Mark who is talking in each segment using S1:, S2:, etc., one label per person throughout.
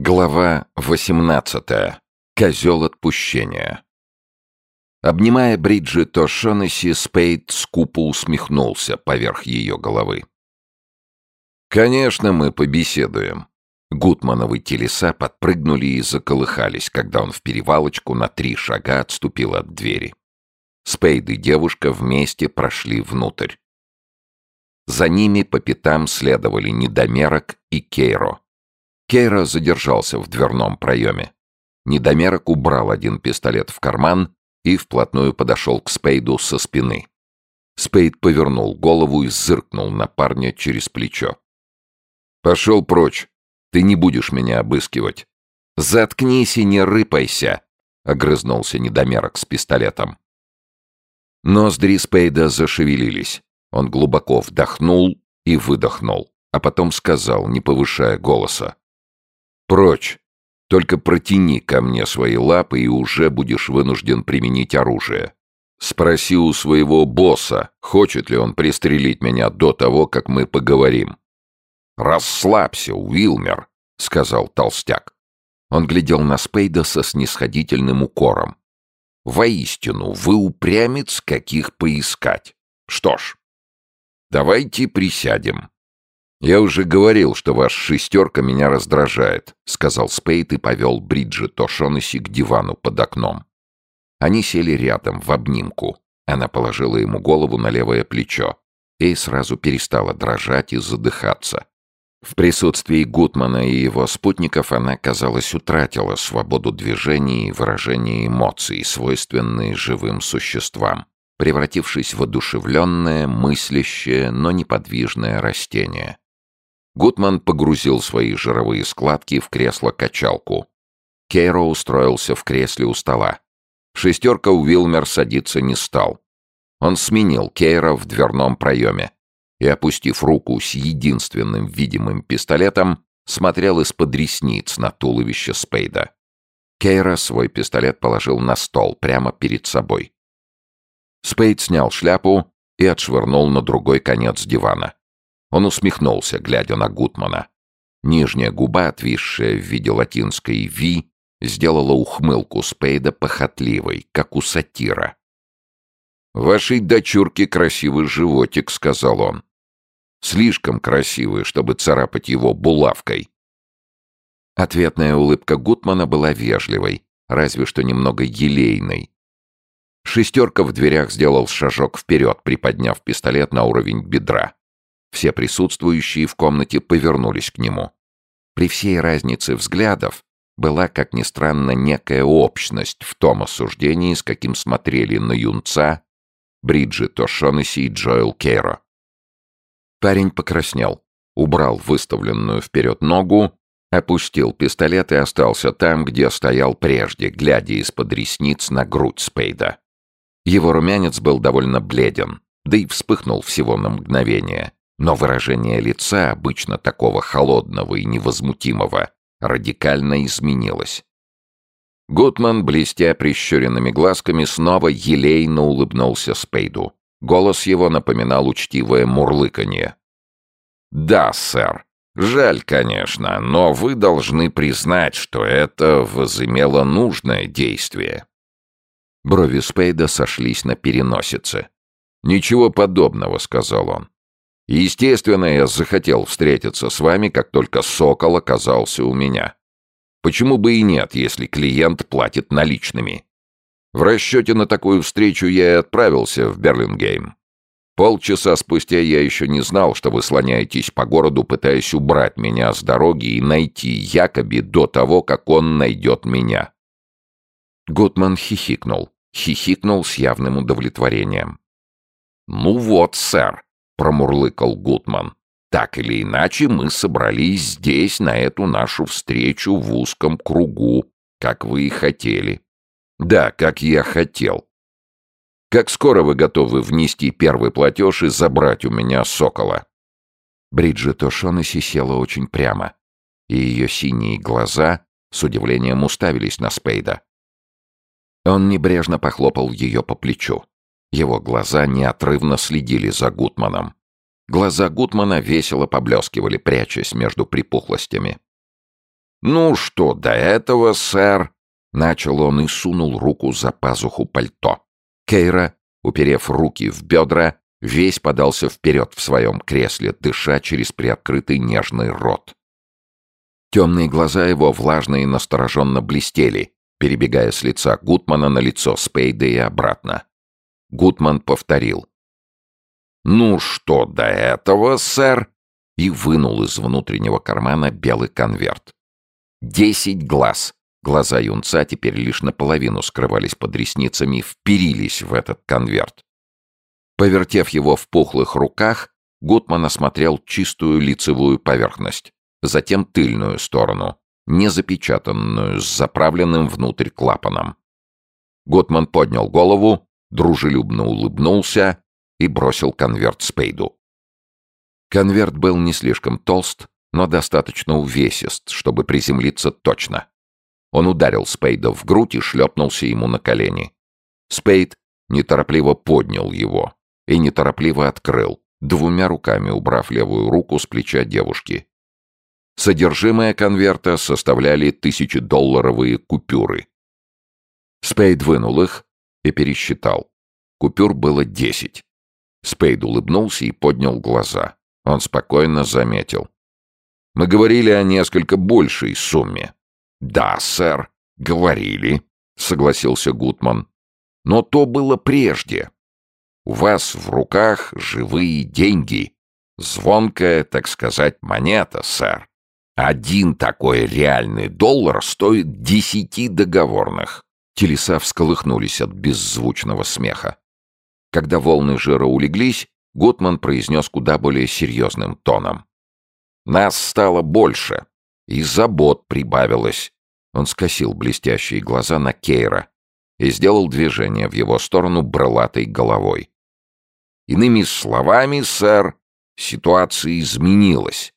S1: Глава 18. Козел отпущения. Обнимая Бриджит О'Шонесси, Спейд скупо усмехнулся поверх ее головы. «Конечно, мы побеседуем». Гутмановы телеса подпрыгнули и заколыхались, когда он в перевалочку на три шага отступил от двери. Спейд и девушка вместе прошли внутрь. За ними по пятам следовали Недомерок и Кейро. Кейра задержался в дверном проеме. Недомерок убрал один пистолет в карман и вплотную подошел к Спейду со спины. Спейд повернул голову и зыркнул на парня через плечо. «Пошел прочь. Ты не будешь меня обыскивать». «Заткнись и не рыпайся!» — огрызнулся недомерок с пистолетом. Ноздри Спейда зашевелились. Он глубоко вдохнул и выдохнул, а потом сказал, не повышая голоса. «Прочь! Только протяни ко мне свои лапы, и уже будешь вынужден применить оружие. Спроси у своего босса, хочет ли он пристрелить меня до того, как мы поговорим». «Расслабься, Уилмер», — сказал толстяк. Он глядел на Спейда со снисходительным укором. «Воистину, вы упрямец, каких поискать. Что ж, давайте присядем. «Я уже говорил, что ваш шестерка меня раздражает», — сказал Спейд и повел Бриджит О'Шонесси к дивану под окном. Они сели рядом, в обнимку. Она положила ему голову на левое плечо. и сразу перестала дрожать и задыхаться. В присутствии Гутмана и его спутников она, казалось, утратила свободу движений и выражения эмоций, свойственные живым существам, превратившись в одушевленное, мыслящее, но неподвижное растение. Гутман погрузил свои жировые складки в кресло-качалку. Кейро устроился в кресле у стола. Шестерка Уилмер садиться не стал. Он сменил Кейра в дверном проеме и, опустив руку с единственным видимым пистолетом, смотрел из-под ресниц на туловище Спейда. Кейра свой пистолет положил на стол прямо перед собой. Спейд снял шляпу и отшвырнул на другой конец дивана. Он усмехнулся, глядя на Гутмана. Нижняя губа, отвисшая в виде латинской «ви», сделала ухмылку Спейда похотливой, как у сатира. «Вашей дочурке красивый животик», — сказал он. «Слишком красивый, чтобы царапать его булавкой». Ответная улыбка Гутмана была вежливой, разве что немного елейной. Шестерка в дверях сделал шажок вперед, приподняв пистолет на уровень бедра. Все присутствующие в комнате повернулись к нему. При всей разнице взглядов была, как ни странно, некая общность в том осуждении, с каким смотрели на юнца Бриджит О'Шонесси и Джоэл Кейро. Парень покраснел, убрал выставленную вперед ногу, опустил пистолет и остался там, где стоял прежде, глядя из-под ресниц на грудь Спейда. Его румянец был довольно бледен, да и вспыхнул всего на мгновение. Но выражение лица, обычно такого холодного и невозмутимого, радикально изменилось. Гутман, блестя прищуренными глазками, снова елейно улыбнулся Спейду. Голос его напоминал учтивое мурлыканье. «Да, сэр. Жаль, конечно, но вы должны признать, что это возымело нужное действие». Брови Спейда сошлись на переносице. «Ничего подобного», — сказал он. Естественно, я захотел встретиться с вами, как только «Сокол» оказался у меня. Почему бы и нет, если клиент платит наличными? В расчете на такую встречу я и отправился в Берлингейм. Полчаса спустя я еще не знал, что вы слоняетесь по городу, пытаясь убрать меня с дороги и найти Якоби до того, как он найдет меня. Гутман хихикнул. Хихикнул с явным удовлетворением. «Ну вот, сэр, промурлыкал Гутман. Так или иначе, мы собрались здесь на эту нашу встречу в узком кругу, как вы и хотели. Да, как я хотел. Как скоро вы готовы внести первый платеж и забрать у меня сокола? Бриджит О'Шонесси села очень прямо, и ее синие глаза с удивлением уставились на Спейда. Он небрежно похлопал ее по плечу. Его глаза неотрывно следили за Гутманом. Глаза Гутмана весело поблескивали, прячась между припухлостями. «Ну что до этого, сэр?» Начал он и сунул руку за пазуху пальто. Кейра, уперев руки в бедра, весь подался вперед в своем кресле, дыша через приоткрытый нежный рот. Темные глаза его влажно и настороженно блестели, перебегая с лица Гутмана на лицо Спейда и обратно. Гутман повторил. «Ну что до этого, сэр?» и вынул из внутреннего кармана белый конверт. Десять глаз. Глаза юнца теперь лишь наполовину скрывались под ресницами, вперились в этот конверт. Повертев его в пухлых руках, Гутман осмотрел чистую лицевую поверхность, затем тыльную сторону, не запечатанную, с заправленным внутрь клапаном. Гутман поднял голову, дружелюбно улыбнулся и бросил конверт Спейду. Конверт был не слишком толст, но достаточно увесист, чтобы приземлиться точно. Он ударил Спейда в грудь и шлепнулся ему на колени. Спейд неторопливо поднял его и неторопливо открыл, двумя руками убрав левую руку с плеча девушки. Содержимое конверта составляли тысячедолларовые купюры. Спейд вынул их и пересчитал. Купюр было десять. Спейд улыбнулся и поднял глаза. Он спокойно заметил. «Мы говорили о несколько большей сумме». «Да, сэр, говорили», — согласился Гутман. «Но то было прежде. У вас в руках живые деньги. Звонкая, так сказать, монета, сэр. Один такой реальный доллар стоит десяти договорных». Телеса всколыхнулись от беззвучного смеха. Когда волны жира улеглись, Гутман произнес куда более серьезным тоном. «Нас стало больше, и забот прибавилось». Он скосил блестящие глаза на Кейра и сделал движение в его сторону брылатой головой. «Иными словами, сэр, ситуация изменилась».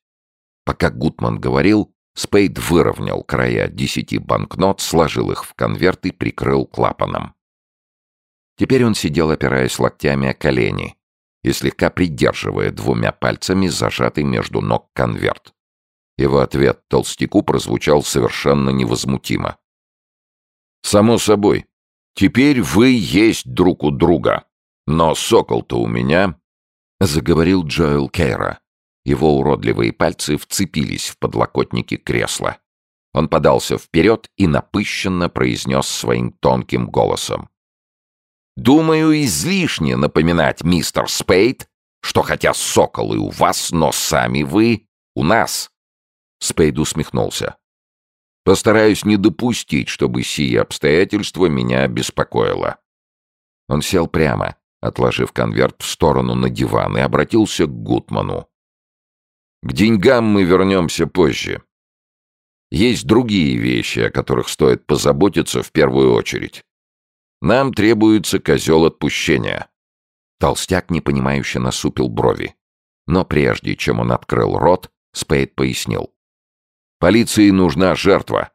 S1: Пока Гутман говорил, Спейд выровнял края десяти банкнот, сложил их в конверт и прикрыл клапаном. Теперь он сидел, опираясь локтями о колени, и слегка придерживая двумя пальцами зажатый между ног конверт. Его ответ толстяку прозвучал совершенно невозмутимо. «Само собой. Теперь вы есть друг у друга. Но сокол-то у меня...» — заговорил Джоэл Кейра. Его уродливые пальцы вцепились в подлокотники кресла. Он подался вперед и напыщенно произнес своим тонким голосом. Думаю, излишне напоминать мистер Спейд, что хотя соколы у вас, но сами вы у нас. Спейд усмехнулся. Постараюсь не допустить, чтобы сие обстоятельство меня беспокоило. Он сел прямо, отложив конверт в сторону на диван, и обратился к Гутману. К деньгам мы вернемся позже. Есть другие вещи, о которых стоит позаботиться в первую очередь. Нам требуется козел отпущения». Толстяк непонимающе насупил брови. Но прежде чем он открыл рот, Спейд пояснил. «Полиции нужна жертва.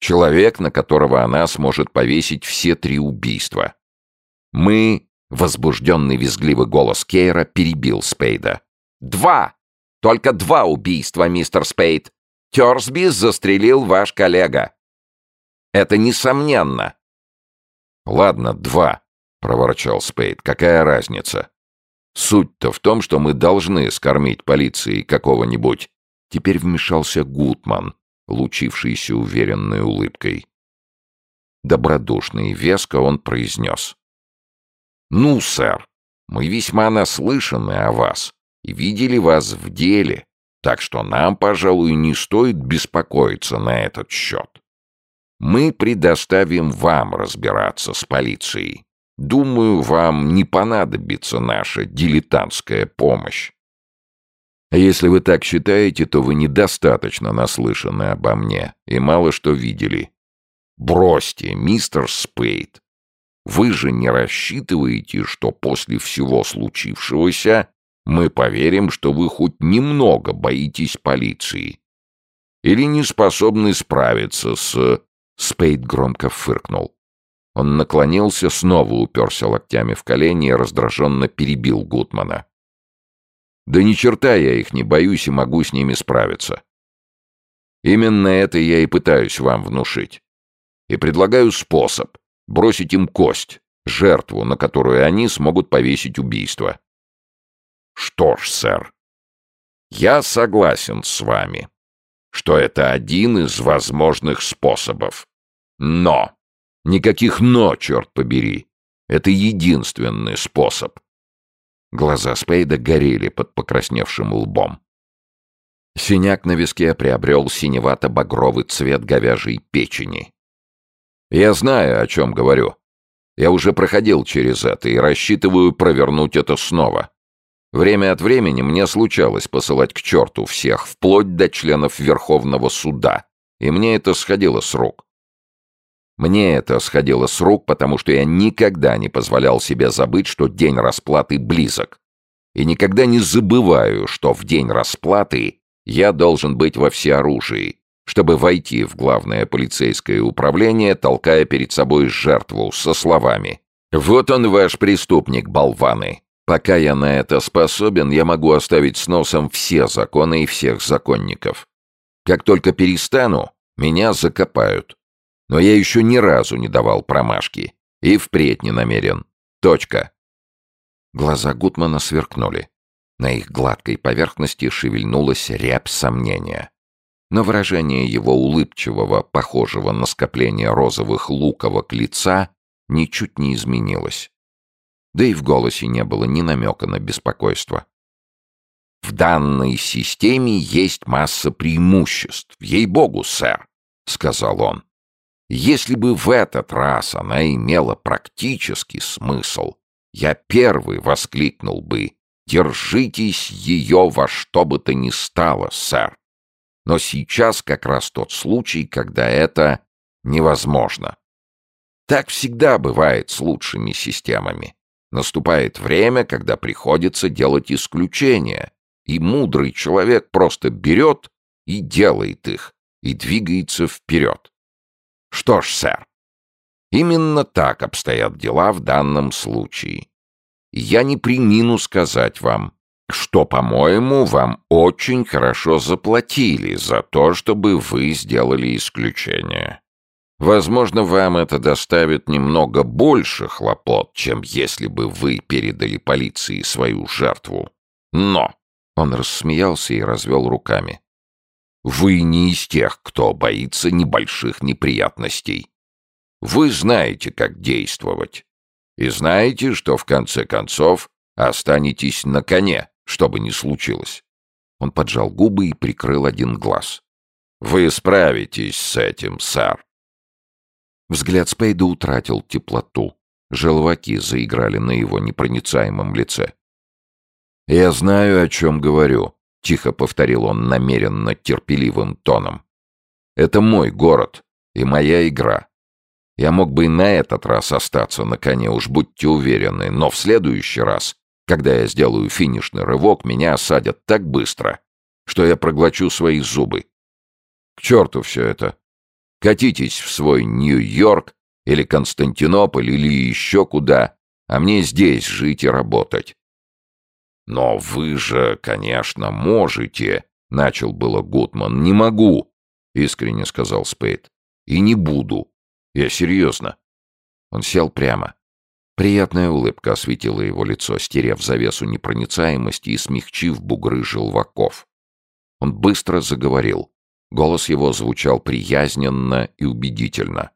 S1: Человек, на которого она сможет повесить все три убийства. Мы...» — возбужденный визгливый голос Кейра перебил Спейда. «Два! Только два убийства, мистер Спейд! Терсби застрелил ваш коллега!» «Это несомненно!» «Ладно, два», — проворчал Спейд. «Какая разница? Суть-то в том, что мы должны скормить полиции какого-нибудь». Теперь вмешался Гутман, лучившийся уверенной улыбкой. Добродушный веско он произнес. «Ну, сэр, мы весьма наслышаны о вас видели вас в деле, так что нам, пожалуй, не стоит беспокоиться на этот счет. Мы предоставим вам разбираться с полицией. Думаю, вам не понадобится наша дилетантская помощь. А если вы так считаете, то вы недостаточно наслышаны обо мне и мало что видели. Бросьте, мистер Спейд. Вы же не рассчитываете, что после всего случившегося мы поверим, что вы хоть немного боитесь полиции? Или не способны справиться с Спейд громко фыркнул. Он наклонился, снова уперся локтями в колени и раздраженно перебил Гутмана. «Да ни черта я их не боюсь и могу с ними справиться. Именно это я и пытаюсь вам внушить. И предлагаю способ — бросить им кость, жертву, на которую они смогут повесить убийство. Что ж, сэр, я согласен с вами, что это один из возможных способов. Но! Никаких «но», черт побери! Это единственный способ. Глаза Спейда горели под покрасневшим лбом. Синяк на виске приобрел синевато-багровый цвет говяжьей печени. «Я знаю, о чем говорю. Я уже проходил через это и рассчитываю провернуть это снова. Время от времени мне случалось посылать к черту всех, вплоть до членов Верховного суда, и мне это сходило с рук. Мне это сходило с рук, потому что я никогда не позволял себе забыть, что день расплаты близок. И никогда не забываю, что в день расплаты я должен быть во всеоружии, чтобы войти в главное полицейское управление, толкая перед собой жертву со словами «Вот он ваш преступник, болваны. Пока я на это способен, я могу оставить с носом все законы и всех законников. Как только перестану, меня закопают. Но я еще ни разу не давал промашки. И впредь не намерен. Точка. Глаза Гутмана сверкнули. На их гладкой поверхности шевельнулась рябь сомнения. Но выражение его улыбчивого, похожего на скопление розовых луковок лица, ничуть не изменилось. Да и в голосе не было ни намека на беспокойство. «В данной системе есть масса преимуществ, ей-богу, сэр», — сказал он. Если бы в этот раз она имела практический смысл, я первый воскликнул бы «Держитесь ее во что бы то ни стало, сэр». Но сейчас как раз тот случай, когда это невозможно. Так всегда бывает с лучшими системами. Наступает время, когда приходится делать исключения, и мудрый человек просто берет и делает их, и двигается вперед. Что ж, сэр, именно так обстоят дела в данном случае. Я не примину сказать вам, что, по-моему, вам очень хорошо заплатили за то, чтобы вы сделали исключение. Возможно, вам это доставит немного больше хлопот, чем если бы вы передали полиции свою жертву. Но он рассмеялся и развел руками. Вы не из тех, кто боится небольших неприятностей. Вы знаете, как действовать. И знаете, что в конце концов останетесь на коне, что бы ни случилось. Он поджал губы и прикрыл один глаз. Вы справитесь с этим, сэр. Взгляд Спейда утратил теплоту. Желваки заиграли на его непроницаемом лице. «Я знаю, о чем говорю», Тихо повторил он намеренно терпеливым тоном. «Это мой город и моя игра. Я мог бы и на этот раз остаться на коне, уж будьте уверены, но в следующий раз, когда я сделаю финишный рывок, меня осадят так быстро, что я проглочу свои зубы. К черту все это. Катитесь в свой Нью-Йорк или Константинополь или еще куда, а мне здесь жить и работать. «Но вы же, конечно, можете», — начал было Гутман. «Не могу», — искренне сказал Спейд. «И не буду. Я серьезно». Он сел прямо. Приятная улыбка осветила его лицо, стерев завесу непроницаемости и смягчив бугры желваков. Он быстро заговорил. Голос его звучал приязненно и убедительно.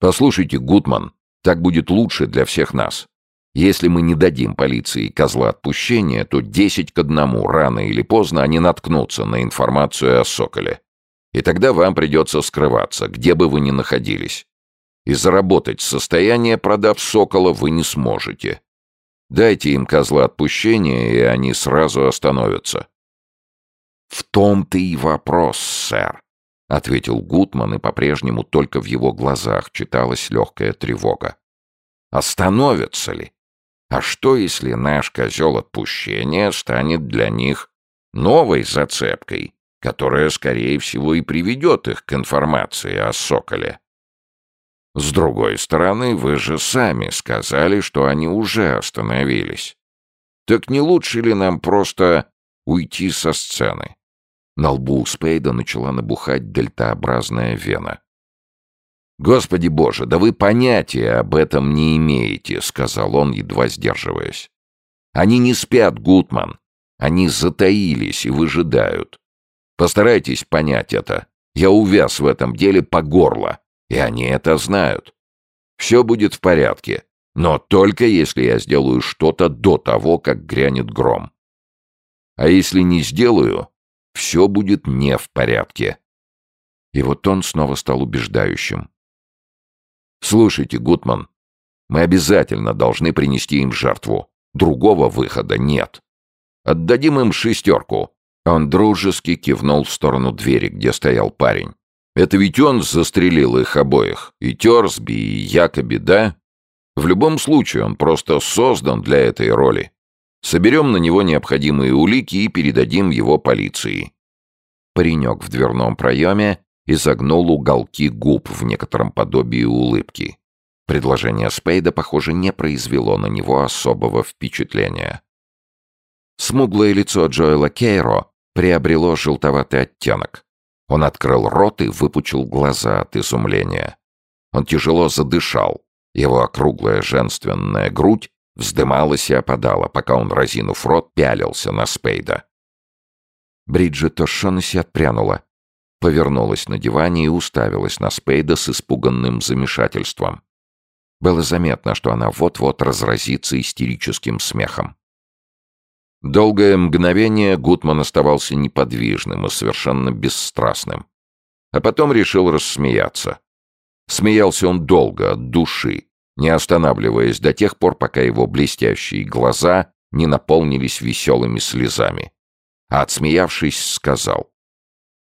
S1: «Послушайте, Гутман, так будет лучше для всех нас. Если мы не дадим полиции козла отпущения, то десять к одному, рано или поздно, они наткнутся на информацию о Соколе. И тогда вам придется скрываться, где бы вы ни находились. И заработать состояние, продав Сокола, вы не сможете. Дайте им козла отпущения, и они сразу остановятся. «В том-то и вопрос, сэр», — ответил Гутман, и по-прежнему только в его глазах читалась легкая тревога. «Остановятся ли? А что, если наш козел отпущения станет для них новой зацепкой, которая, скорее всего, и приведет их к информации о Соколе? С другой стороны, вы же сами сказали, что они уже остановились. Так не лучше ли нам просто уйти со сцены? На лбу у Спейда начала набухать дельтообразная вена. «Господи боже, да вы понятия об этом не имеете», — сказал он, едва сдерживаясь. «Они не спят, Гутман. Они затаились и выжидают. Постарайтесь понять это. Я увяз в этом деле по горло, и они это знают. Все будет в порядке, но только если я сделаю что-то до того, как грянет гром. А если не сделаю, все будет не в порядке. И вот он снова стал убеждающим. «Слушайте, Гутман, мы обязательно должны принести им жертву. Другого выхода нет. Отдадим им шестерку». Он дружески кивнул в сторону двери, где стоял парень. «Это ведь он застрелил их обоих. И Терсби, и Якоби, да? В любом случае, он просто создан для этой роли. Соберем на него необходимые улики и передадим его полиции». Паренек в дверном проеме изогнул уголки губ в некотором подобии улыбки. Предложение Спейда, похоже, не произвело на него особого впечатления. Смуглое лицо Джоэла Кейро приобрело желтоватый оттенок. Он открыл рот и выпучил глаза от изумления. Он тяжело задышал. Его округлая женственная грудь вздымалась и опадала, пока он, разинув рот, пялился на Спейда. Бриджит О'Шонесси отпрянула, повернулась на диване и уставилась на Спейда с испуганным замешательством. Было заметно, что она вот-вот разразится истерическим смехом. Долгое мгновение Гутман оставался неподвижным и совершенно бесстрастным. А потом решил рассмеяться. Смеялся он долго, от души, не останавливаясь до тех пор, пока его блестящие глаза не наполнились веселыми слезами. А отсмеявшись, сказал.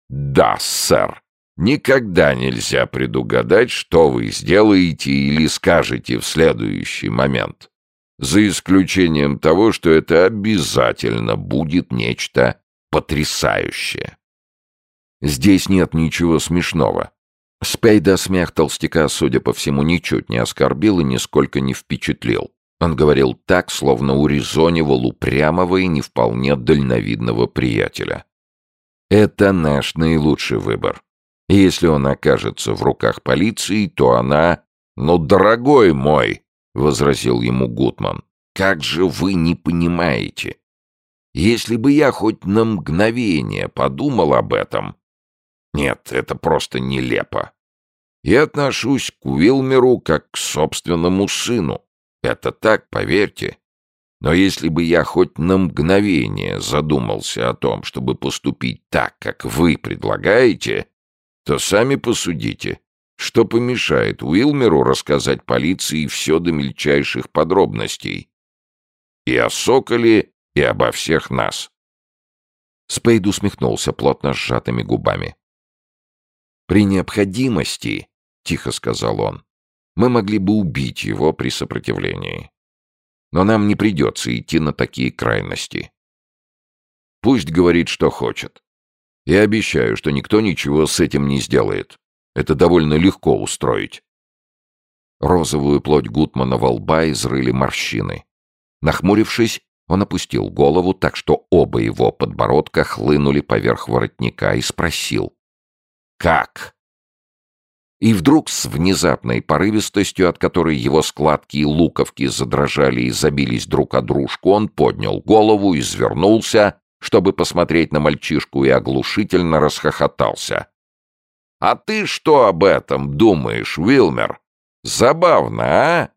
S1: «Да, сэр, никогда нельзя предугадать, что вы сделаете или скажете в следующий момент. За исключением того, что это обязательно будет нечто потрясающее». Здесь нет ничего смешного. Спейда смех толстяка, судя по всему, ничуть не оскорбил и нисколько не впечатлил. Он говорил так, словно урезонивал упрямого и не вполне дальновидного приятеля. Это наш наилучший выбор. И если он окажется в руках полиции, то она... «Ну, дорогой мой!» — возразил ему Гутман. «Как же вы не понимаете? Если бы я хоть на мгновение подумал об этом, нет, это просто нелепо. Я отношусь к Уилмеру как к собственному сыну. Это так, поверьте. Но если бы я хоть на мгновение задумался о том, чтобы поступить так, как вы предлагаете, то сами посудите, что помешает Уилмеру рассказать полиции все до мельчайших подробностей. И о Соколе, и обо всех нас. Спейд усмехнулся плотно сжатыми губами. «При необходимости», — тихо сказал он, — «мы могли бы убить его при сопротивлении. Но нам не придется идти на такие крайности. Пусть говорит, что хочет. Я обещаю, что никто ничего с этим не сделает. Это довольно легко устроить». Розовую плоть Гутмана во лба изрыли морщины. Нахмурившись, он опустил голову так, что оба его подбородка хлынули поверх воротника и спросил. Как? И вдруг с внезапной порывистостью, от которой его складки и луковки задрожали и забились друг о дружку, он поднял голову, извернулся, чтобы посмотреть на мальчишку, и оглушительно расхохотался. «А ты что об этом думаешь, Уилмер? Забавно, а?»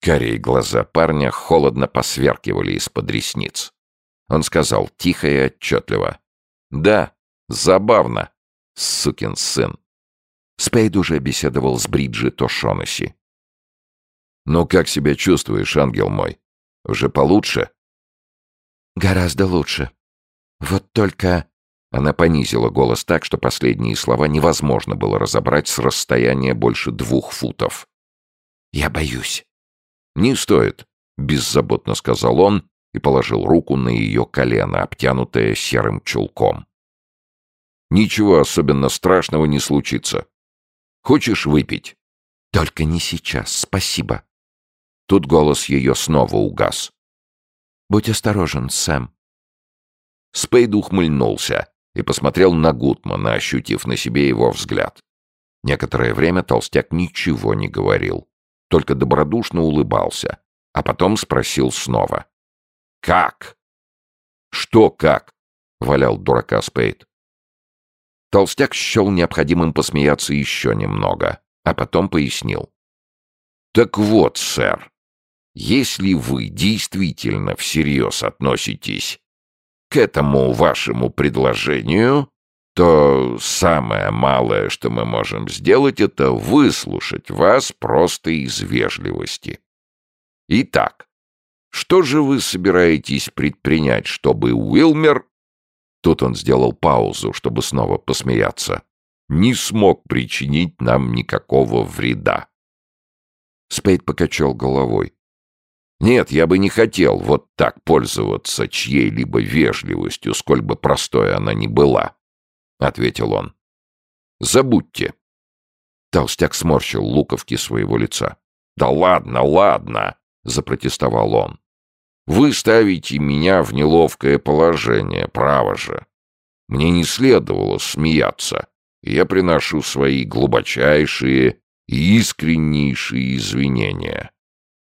S1: Корей глаза парня холодно посверкивали из-под ресниц. Он сказал тихо и отчетливо. «Да, забавно сукин сын. Спейд уже беседовал с Бриджит О'Шонесси. «Ну как себя чувствуешь, ангел мой? Уже получше?» «Гораздо лучше. Вот только...» Она понизила голос так, что последние слова невозможно было разобрать с расстояния больше двух футов. «Я боюсь». «Не стоит», — беззаботно сказал он и положил руку на ее колено, обтянутое серым чулком. Ничего особенно страшного не случится. Хочешь выпить? Только не сейчас, спасибо. Тут голос ее снова угас. Будь осторожен, Сэм. Спейд ухмыльнулся, и посмотрел на Гутмана, ощутив на себе его взгляд. Некоторое время толстяк ничего не говорил, только добродушно улыбался, а потом спросил снова. «Как?» «Что как?» — валял дурака Спейд. Толстяк счел необходимым посмеяться еще немного, а потом пояснил. «Так вот, сэр, если вы действительно всерьез относитесь к этому вашему предложению, то самое малое, что мы можем сделать, это выслушать вас просто из вежливости. Итак, что же вы собираетесь предпринять, чтобы Уилмер... Тут он сделал паузу, чтобы снова посмеяться. Не смог причинить нам никакого вреда. Спейд покачал головой. Нет, я бы не хотел вот так пользоваться чьей-либо вежливостью, сколь бы простой она ни была. — ответил он. «Забудьте». Толстяк сморщил луковки своего лица. «Да ладно, ладно!» — запротестовал он. «Вы ставите меня в неловкое положение, право же. Мне не следовало смеяться. Я приношу свои глубочайшие и искреннейшие извинения.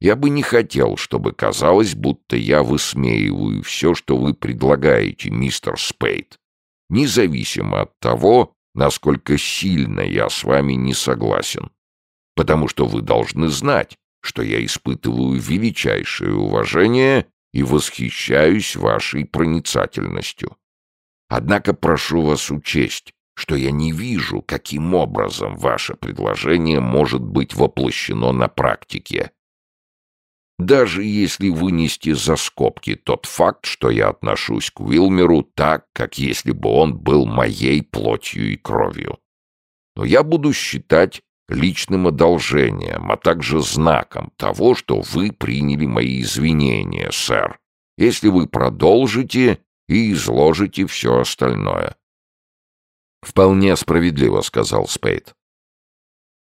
S1: Я бы не хотел, чтобы казалось, будто я высмеиваю все, что вы предлагаете, мистер Спейд независимо от того, насколько сильно я с вами не согласен. Потому что вы должны знать, что я испытываю величайшее уважение и восхищаюсь вашей проницательностью. Однако прошу вас учесть, что я не вижу, каким образом ваше предложение может быть воплощено на практике, даже если вынести за скобки тот факт, что я отношусь к Уилмеру так, как если бы он был моей плотью и кровью. Но я буду считать личным одолжением, а также знаком того, что вы приняли мои извинения, сэр, если вы продолжите и изложите все остальное. «Вполне справедливо», — сказал Спейд.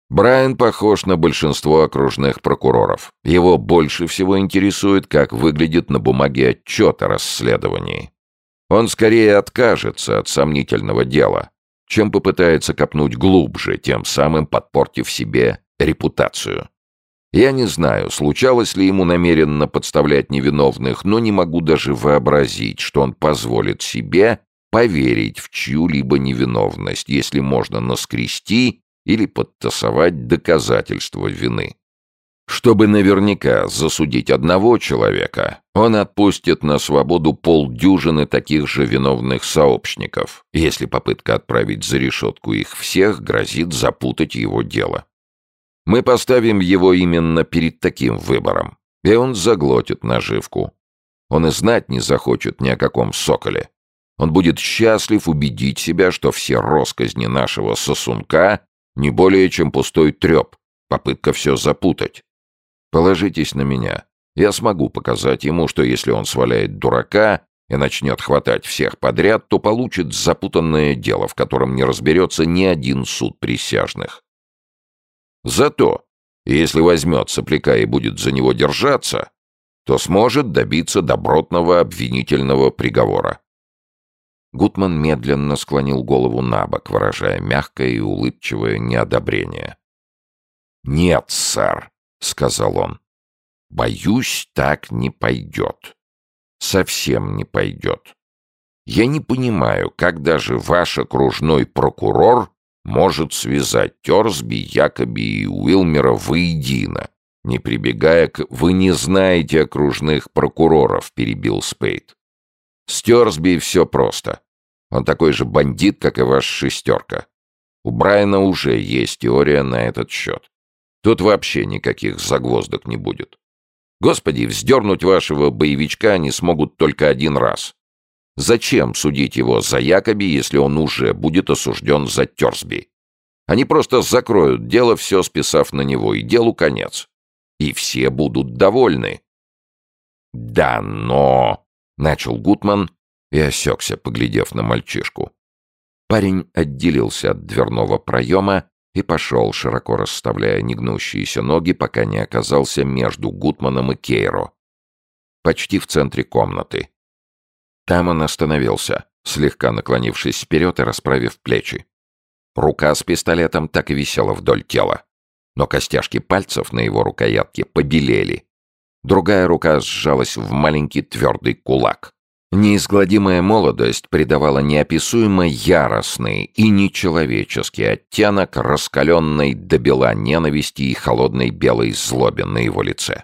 S1: Брайан похож на большинство окружных прокуроров. Его больше всего интересует, как выглядит на бумаге отчет о расследовании. Он скорее откажется от сомнительного дела, чем попытается копнуть глубже, тем самым подпортив себе репутацию. Я не знаю, случалось ли ему намеренно подставлять невиновных, но не могу даже вообразить, что он позволит себе поверить в чью-либо невиновность, если можно наскрести или подтасовать доказательства вины. Чтобы наверняка засудить одного человека, он отпустит на свободу полдюжины таких же виновных сообщников, если попытка отправить за решетку их всех грозит запутать его дело. Мы поставим его именно перед таким выбором, и он заглотит наживку. Он и знать не захочет ни о каком соколе. Он будет счастлив убедить себя, что все росказни нашего сосунка не более чем пустой треп, попытка все запутать. Положитесь на меня. Я смогу показать ему, что если он сваляет дурака и начнет хватать всех подряд, то получит запутанное дело, в котором не разберется ни один суд присяжных. Зато, если возьмет сопляка и будет за него держаться, то сможет добиться добротного обвинительного приговора. Гутман медленно склонил голову на бок, выражая мягкое и улыбчивое неодобрение. «Нет, сэр», — сказал он. «Боюсь, так не пойдет. Совсем не пойдет. Я не понимаю, как даже ваш окружной прокурор может связать Терсби, Якоби и Уилмера воедино, не прибегая к «вы не знаете окружных прокуроров», — перебил Спейд. С Терсби все просто. Он такой же бандит, как и ваш шестерка. У Брайана уже есть теория на этот счет. Тут вообще никаких загвоздок не будет. Господи, вздернуть вашего боевичка они смогут только один раз. Зачем судить его за Якоби, если он уже будет осужден за Терсби? Они просто закроют дело, все списав на него, и делу конец. И все будут довольны. «Да, но...» — начал Гутман и осекся, поглядев на мальчишку. Парень отделился от дверного проема и пошел, широко расставляя негнущиеся ноги, пока не оказался между Гутманом и Кейро. Почти в центре комнаты. Там он остановился, слегка наклонившись вперед и расправив плечи. Рука с пистолетом так и висела вдоль тела. Но костяшки пальцев на его рукоятке побелели. Другая рука сжалась в маленький твердый кулак. Неизгладимая молодость придавала неописуемо яростный и нечеловеческий оттенок раскаленной до бела ненависти и холодной белой злобе на его лице.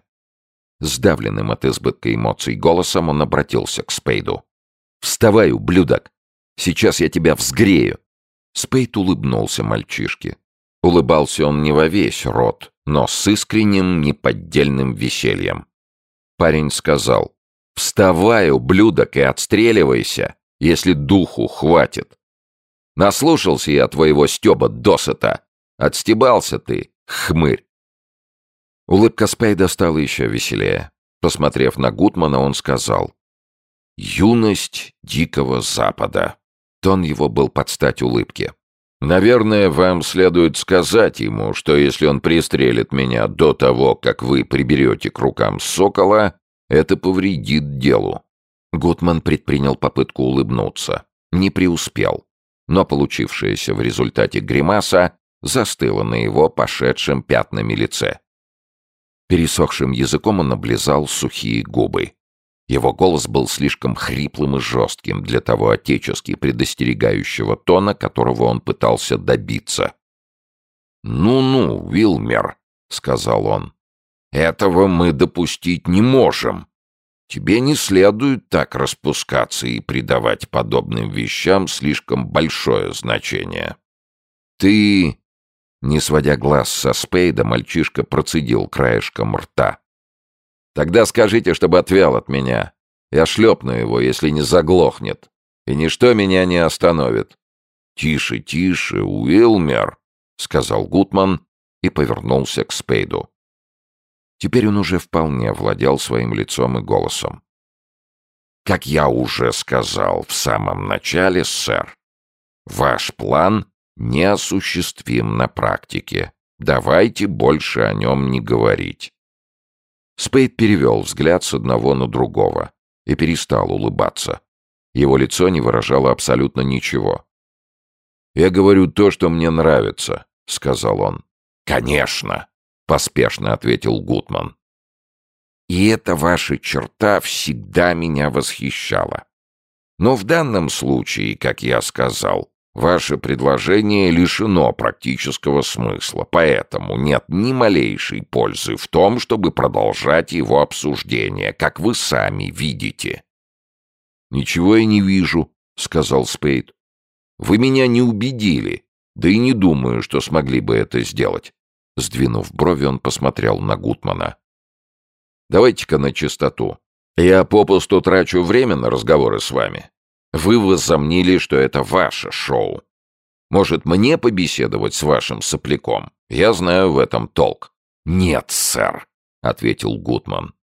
S1: Сдавленным от избытка эмоций голосом он обратился к Спейду. «Вставай, ублюдок! Сейчас я тебя взгрею!» Спейд улыбнулся мальчишке. Улыбался он не во весь рот, но с искренним, неподдельным весельем. Парень сказал, «Вставай, ублюдок, и отстреливайся, если духу хватит. Наслушался я твоего стеба досыта. Отстебался ты, хмырь. Улыбка Спейда стала еще веселее. Посмотрев на Гутмана, он сказал. «Юность Дикого Запада». Тон его был под стать улыбке. «Наверное, вам следует сказать ему, что если он пристрелит меня до того, как вы приберете к рукам сокола, это повредит делу». Гутман предпринял попытку улыбнуться. Не преуспел. Но получившаяся в результате гримаса застыла на его пошедшем пятнами лице. Пересохшим языком он облизал сухие губы. Его голос был слишком хриплым и жестким для того отечески предостерегающего тона, которого он пытался добиться. «Ну-ну, Вилмер», — сказал он, — «этого мы допустить не можем. Тебе не следует так распускаться и придавать подобным вещам слишком большое значение. Ты не сводя глаз со Спейда, мальчишка процедил краешком рта. «Тогда скажите, чтобы отвял от меня. Я шлепну его, если не заглохнет. И ничто меня не остановит». «Тише, тише, Уилмер», — сказал Гутман и повернулся к Спейду. Теперь он уже вполне владел своим лицом и голосом. «Как я уже сказал в самом начале, сэр, ваш план неосуществим на практике. Давайте больше о нем не говорить. Спейд перевел взгляд с одного на другого и перестал улыбаться. Его лицо не выражало абсолютно ничего. «Я говорю то, что мне нравится», — сказал он. «Конечно», — поспешно ответил Гутман. «И эта ваша черта всегда меня восхищала. Но в данном случае, как я сказал, Ваше предложение лишено практического смысла, поэтому нет ни малейшей пользы в том, чтобы продолжать его обсуждение, как вы сами видите». «Ничего я не вижу», — сказал Спейд. «Вы меня не убедили, да и не думаю, что смогли бы это сделать». Сдвинув брови, он посмотрел на Гутмана. «Давайте-ка на чистоту. Я попусту трачу время на разговоры с вами. Вы возомнили, что это ваше шоу. Может, мне побеседовать с вашим сопляком? Я знаю в этом толк». «Нет, сэр», — ответил Гутман.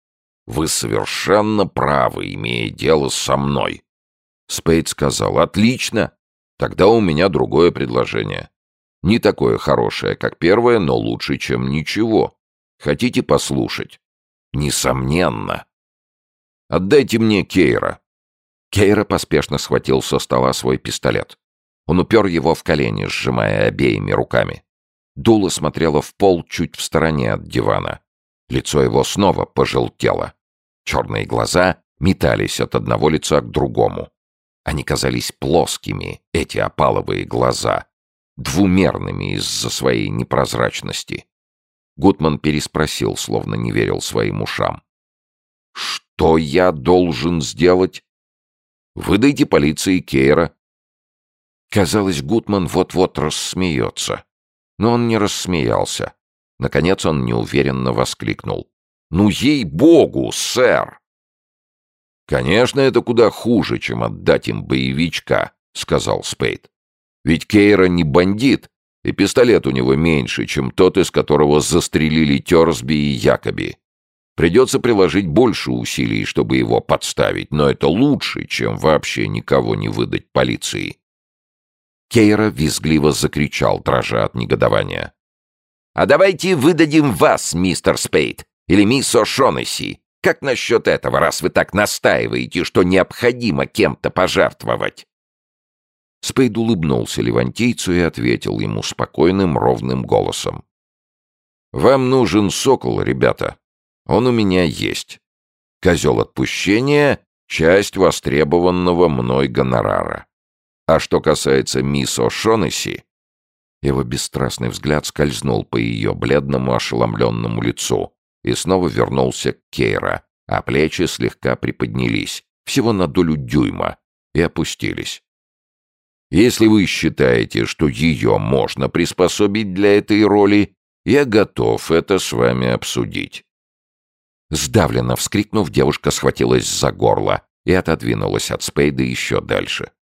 S1: «Вы совершенно правы, имея дело со мной». Спейд сказал, «Отлично. Тогда у меня другое предложение. Не такое хорошее, как первое, но лучше, чем ничего. Хотите послушать?» «Несомненно». «Отдайте мне Кейра. Кейра поспешно схватил со стола свой пистолет. Он упер его в колени, сжимая обеими руками. Дула смотрела в пол чуть в стороне от дивана. Лицо его снова пожелтело. Черные глаза метались от одного лица к другому. Они казались плоскими, эти опаловые глаза, двумерными из-за своей непрозрачности. Гутман переспросил, словно не верил своим ушам. «Что я должен сделать?» Выдайте полиции Кейра». Казалось, Гутман вот-вот рассмеется. Но он не рассмеялся. Наконец он неуверенно воскликнул. «Ну, ей-богу, сэр!» «Конечно, это куда хуже, чем отдать им боевичка», — сказал Спейд. «Ведь Кейра не бандит, и пистолет у него меньше, чем тот, из которого застрелили Терсби и Якоби. Придется приложить больше усилий, чтобы его подставить, но это лучше, чем вообще никого не выдать полиции. Кейра визгливо закричал, дрожа от негодования. «А давайте выдадим вас, мистер Спейд, или мисс О'Шонесси. Как насчет этого, раз вы так настаиваете, что необходимо кем-то пожертвовать?» Спейд улыбнулся левантийцу и ответил ему спокойным, ровным голосом. «Вам нужен сокол, ребята. Он у меня есть. Козел отпущения — часть востребованного мной гонорара. А что касается мисс О'Шонесси...» Его бесстрастный взгляд скользнул по ее бледному, ошеломленному лицу и снова вернулся к Кейра, а плечи слегка приподнялись, всего на долю дюйма, и опустились. Если вы считаете, что ее можно приспособить для этой роли, я готов это с вами обсудить». Сдавленно вскрикнув, девушка схватилась за горло и отодвинулась от Спейда еще дальше.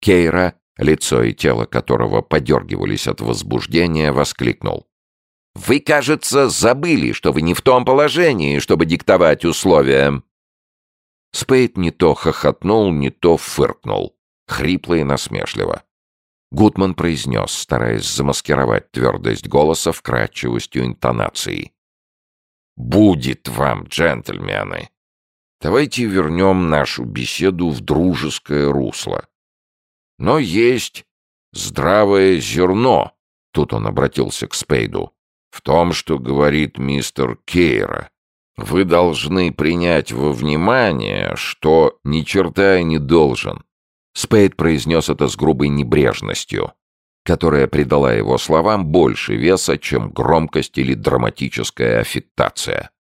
S1: Кейра, лицо и тело которого подергивались от возбуждения, воскликнул. «Вы, кажется, забыли, что вы не в том положении, чтобы диктовать условия». Спейд не то хохотнул, не то фыркнул, хрипло и насмешливо. Гудман произнес, стараясь замаскировать твердость голоса вкрадчивостью интонации. «Будет вам, джентльмены! Давайте вернем нашу беседу в дружеское русло. Но есть здравое зерно, тут он обратился к Спейду, в том, что говорит мистер Кейра. Вы должны принять во внимание, что ни черта не должен. Спейд произнес это с грубой небрежностью, которая придала его словам больше веса, чем громкость или драматическая аффектация.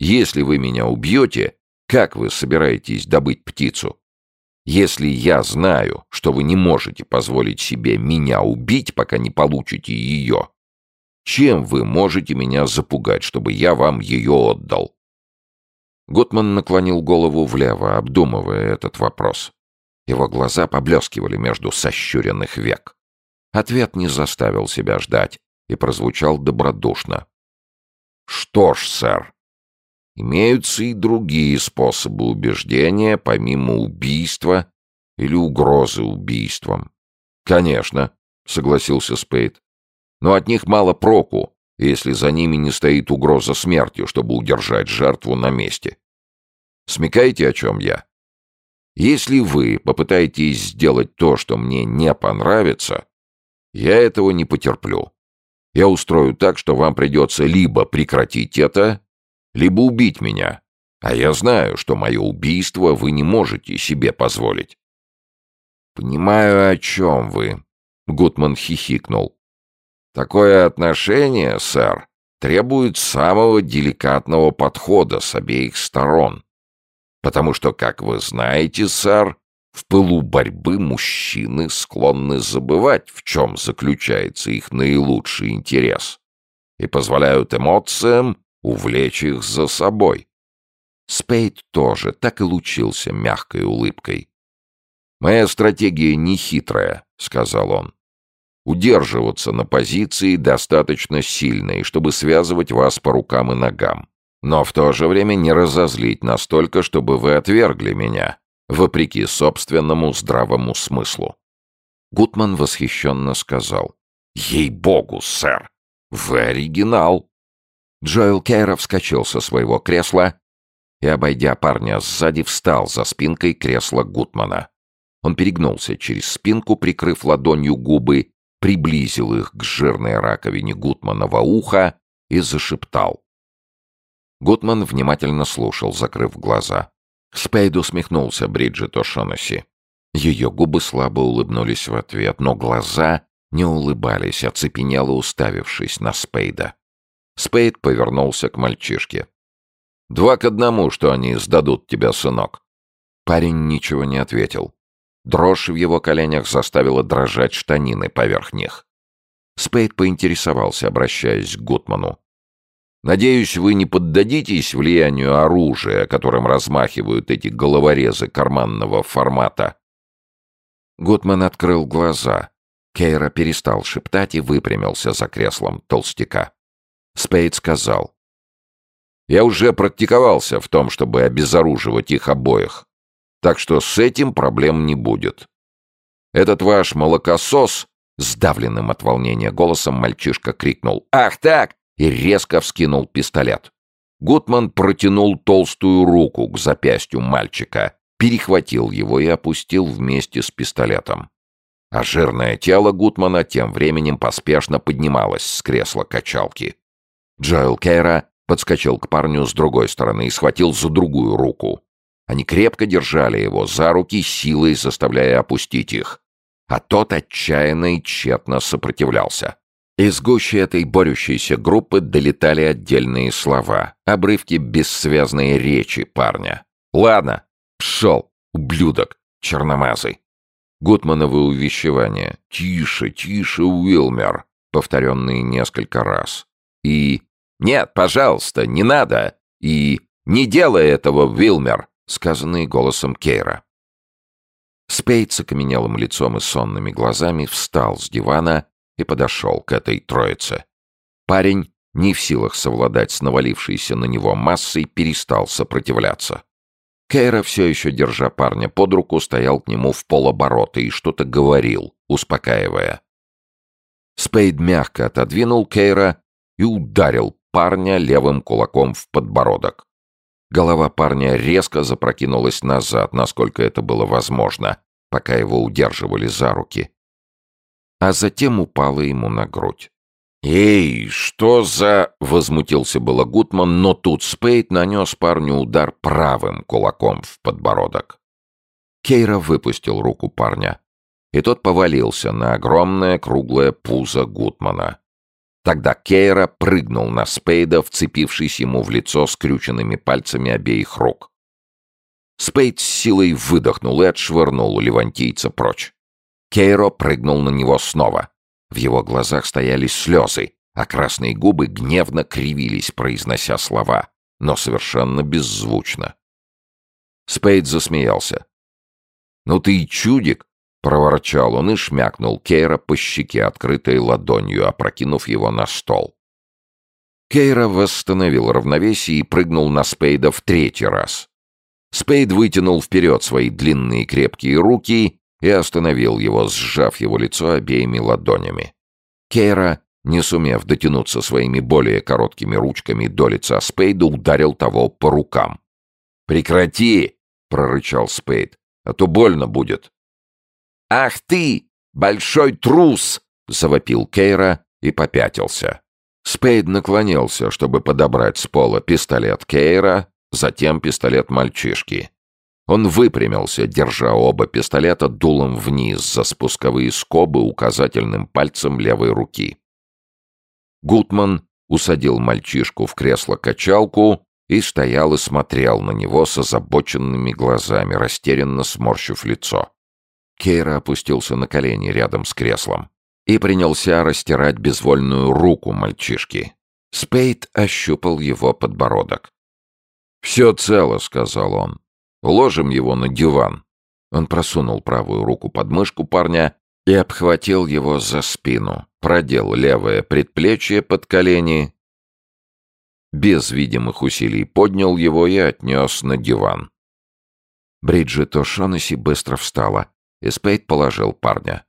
S1: «Если вы меня убьете, как вы собираетесь добыть птицу? Если я знаю, что вы не можете позволить себе меня убить, пока не получите ее, чем вы можете меня запугать, чтобы я вам ее отдал?» Готман наклонил голову влево, обдумывая этот вопрос. Его глаза поблескивали между сощуренных век. Ответ не заставил себя ждать и прозвучал добродушно. «Что ж, сэр, имеются и другие способы убеждения, помимо убийства или угрозы убийством». «Конечно», — согласился Спейд. «Но от них мало проку, если за ними не стоит угроза смерти, чтобы удержать жертву на месте. Смекаете, о чем я?» Если вы попытаетесь сделать то, что мне не понравится, я этого не потерплю. Я устрою так, что вам придется либо прекратить это, либо убить меня. А я знаю, что мое убийство вы не можете себе позволить. «Понимаю, о чем вы», — Гутман хихикнул. «Такое отношение, сэр, требует самого деликатного подхода с обеих сторон. Потому что, как вы знаете, сэр, в пылу борьбы мужчины склонны забывать, в чем заключается их наилучший интерес, и позволяют эмоциям увлечь их за собой. Спейд тоже так и лучился мягкой улыбкой. «Моя стратегия не хитрая», — сказал он. «Удерживаться на позиции достаточно сильной, чтобы связывать вас по рукам и ногам но в то же время не разозлить настолько, чтобы вы отвергли меня, вопреки собственному здравому смыслу. Гутман восхищенно сказал. «Ей-богу, сэр! Вы оригинал!» Джоэл Кейра вскочил со своего кресла и, обойдя парня сзади, встал за спинкой кресла Гутмана. Он перегнулся через спинку, прикрыв ладонью губы, приблизил их к жирной раковине Гутманова уха и зашептал. Гутман внимательно слушал, закрыв глаза. Спейд усмехнулся Бриджит О'Шонесси. Ее губы слабо улыбнулись в ответ, но глаза не улыбались, оцепенело уставившись на Спейда. Спейд повернулся к мальчишке. «Два к одному, что они сдадут тебя, сынок». Парень ничего не ответил. Дрожь в его коленях заставила дрожать штанины поверх них. Спейд поинтересовался, обращаясь к Гутману. Надеюсь, вы не поддадитесь влиянию оружия, которым размахивают эти головорезы карманного формата. Гутман открыл глаза. Кейра перестал шептать и выпрямился за креслом толстяка. Спейд сказал. «Я уже практиковался в том, чтобы обезоруживать их обоих, так что с этим проблем не будет. Этот ваш молокосос...» Сдавленным от волнения голосом мальчишка крикнул. «Ах так! И резко вскинул пистолет. Гутман протянул толстую руку к запястью мальчика, перехватил его и опустил вместе с пистолетом. А жирное тело Гутмана тем временем поспешно поднималось с кресла качалки. Джоэл Кейра подскочил к парню с другой стороны и схватил за другую руку. Они крепко держали его за руки, силой заставляя опустить их. А тот отчаянно и тщетно сопротивлялся. Из гущи этой борющейся группы долетали отдельные слова, обрывки бессвязной речи парня. «Ладно, пшел, ублюдок, черномазый». Гутмановы увещевания «Тише, тише, Уилмер», повторенные несколько раз. И «Нет, пожалуйста, не надо!» и «Не делай этого, Уилмер», сказанные голосом Кейра. Спейд с окаменелым лицом и сонными глазами встал с дивана и подошел к этой троице. Парень, не в силах совладать с навалившейся на него массой, перестал сопротивляться. Кейра, все еще держа парня под руку, стоял к нему в полоборота и что-то говорил, успокаивая. Спейд мягко отодвинул Кейра и ударил парня левым кулаком в подбородок. Голова парня резко запрокинулась назад, насколько это было возможно, пока его удерживали за руки а затем упала ему на грудь. «Эй, что за...» — возмутился было Гутман, но тут Спейд нанес парню удар правым кулаком в подбородок. Кейра выпустил руку парня, и тот повалился на огромное круглое пузо Гутмана. Тогда Кейра прыгнул на Спейда, вцепившись ему в лицо скрюченными пальцами обеих рук. Спейд с силой выдохнул и отшвырнул левантийца прочь. Кейро прыгнул на него снова. В его глазах стояли слезы, а красные губы гневно кривились, произнося слова, но совершенно беззвучно. Спейд засмеялся. «Ну ты и чудик!» — проворчал он и шмякнул Кейра по щеке, открытой ладонью, опрокинув его на стол. Кейра восстановил равновесие и прыгнул на Спейда в третий раз. Спейд вытянул вперед свои длинные крепкие руки и остановил его, сжав его лицо обеими ладонями. Кейра, не сумев дотянуться своими более короткими ручками до лица Спейда, ударил того по рукам. «Прекрати!» — прорычал Спейд. «А то больно будет». «Ах ты, большой трус!» — завопил Кейра и попятился. Спейд наклонился, чтобы подобрать с пола пистолет Кейра, затем пистолет мальчишки. Он выпрямился, держа оба пистолета дулом вниз за спусковые скобы указательным пальцем левой руки. Гутман усадил мальчишку в кресло-качалку и стоял и смотрел на него с озабоченными глазами, растерянно сморщив лицо. Кейра опустился на колени рядом с креслом и принялся растирать безвольную руку мальчишки. Спейд ощупал его подбородок. «Все цело», — сказал он. Уложим его на диван». Он просунул правую руку под мышку парня и обхватил его за спину, продел левое предплечье под колени, без видимых усилий поднял его и отнес на диван. Бриджит О'Шонесси быстро встала, и Спейд положил парня.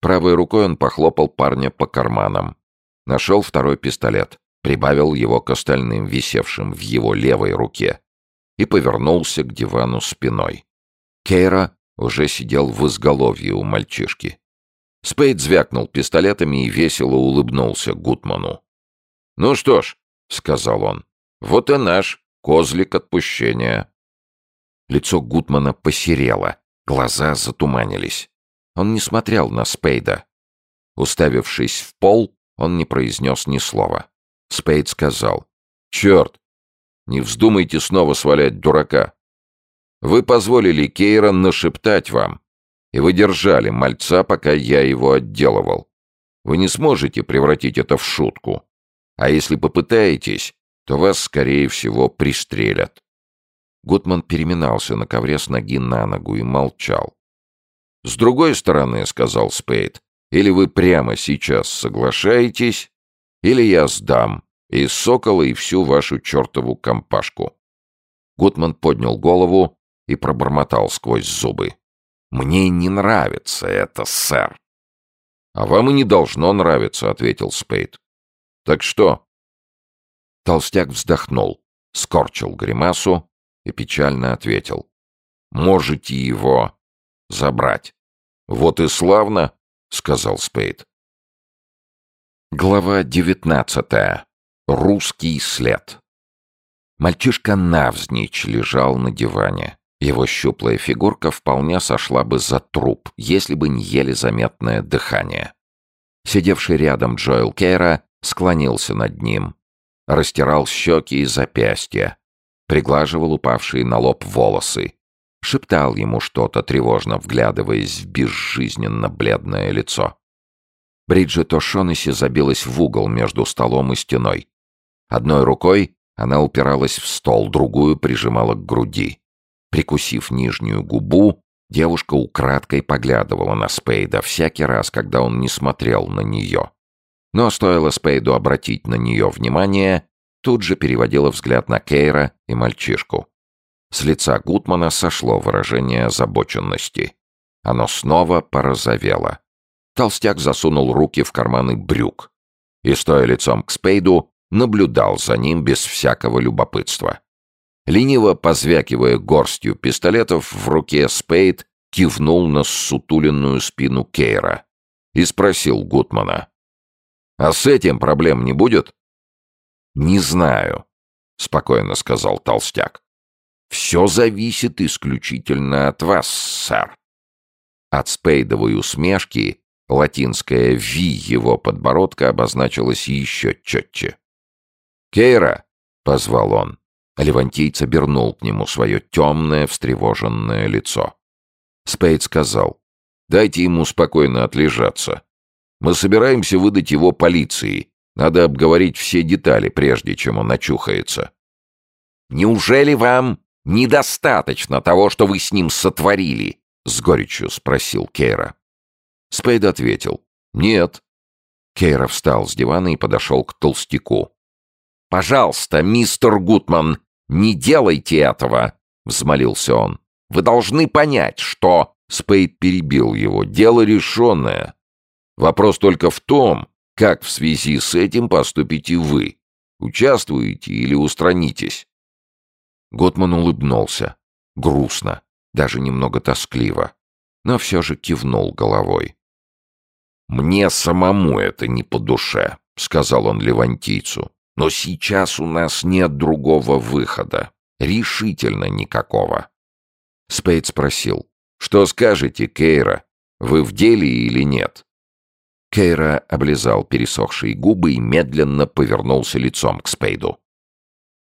S1: Правой рукой он похлопал парня по карманам. Нашел второй пистолет, прибавил его к остальным, висевшим в его левой руке и повернулся к дивану спиной. Кейра уже сидел в изголовье у мальчишки. Спейд звякнул пистолетами и весело улыбнулся Гутману. «Ну что ж», — сказал он, — «вот и наш козлик отпущения». Лицо Гутмана посерело, глаза затуманились. Он не смотрел на Спейда. Уставившись в пол, он не произнес ни слова. Спейд сказал, «Черт, не вздумайте снова свалять дурака. Вы позволили Кейра нашептать вам, и вы держали мальца, пока я его отделывал. Вы не сможете превратить это в шутку. А если попытаетесь, то вас, скорее всего, пристрелят». Гутман переминался на ковре с ноги на ногу и молчал. «С другой стороны, — сказал Спейд, — или вы прямо сейчас соглашаетесь, или я сдам, и сокола, и всю вашу чертову компашку. Гутман поднял голову и пробормотал сквозь зубы. «Мне не нравится это, сэр». «А вам и не должно нравиться», — ответил Спейд. «Так что?» Толстяк вздохнул, скорчил гримасу и печально ответил. можете его забрать. Вот и славно, сказал Спейд. Глава девятнадцатая. Русский след. Мальчишка навзничь лежал на диване. Его щуплая фигурка вполне сошла бы за труп, если бы не еле заметное дыхание. Сидевший рядом Джоэл Кейра склонился над ним, растирал щеки и запястья, приглаживал упавшие на лоб волосы, шептал ему что-то, тревожно вглядываясь в безжизненно бледное лицо. Бриджит О'Шонесси забилась в угол между столом и стеной. Одной рукой она упиралась в стол, другую прижимала к груди. Прикусив нижнюю губу, девушка украдкой поглядывала на Спейда всякий раз, когда он не смотрел на нее. Но стоило Спейду обратить на нее внимание, тут же переводила взгляд на Кейра и мальчишку. С лица Гутмана сошло выражение озабоченности. Оно снова порозовело. Толстяк засунул руки в карманы брюк и, стоя лицом к Спейду, наблюдал за ним без всякого любопытства. Лениво позвякивая горстью пистолетов, в руке Спейд кивнул на сутуленную спину Кейра и спросил Гутмана. «А с этим проблем не будет?» «Не знаю», — спокойно сказал толстяк. «Все зависит исключительно от вас, сэр». От спейдовой усмешки латинская «ви» его подбородка обозначилась еще четче. «Кейра!» — позвал он. Левантийц обернул к нему свое темное, встревоженное лицо. Спейд сказал, «Дайте ему спокойно отлежаться. Мы собираемся выдать его полиции. Надо обговорить все детали, прежде чем он очухается». «Неужели вам недостаточно того, что вы с ним сотворили?» — с горечью спросил Кейра. Спейд ответил, «Нет». Кейра встал с дивана и подошел к толстяку. «Пожалуйста, мистер Гутман, не делайте этого!» — взмолился он. «Вы должны понять, что...» Спейд перебил его. «Дело решенное. Вопрос только в том, как в связи с этим поступите вы. Участвуете или устранитесь?» Готман улыбнулся. Грустно, даже немного тоскливо. Но все же кивнул головой. «Мне самому это не по душе», — сказал он левантийцу. Но сейчас у нас нет другого выхода. Решительно никакого. Спейд спросил. «Что скажете, Кейра? Вы в деле или нет?» Кейра облизал пересохшие губы и медленно повернулся лицом к Спейду.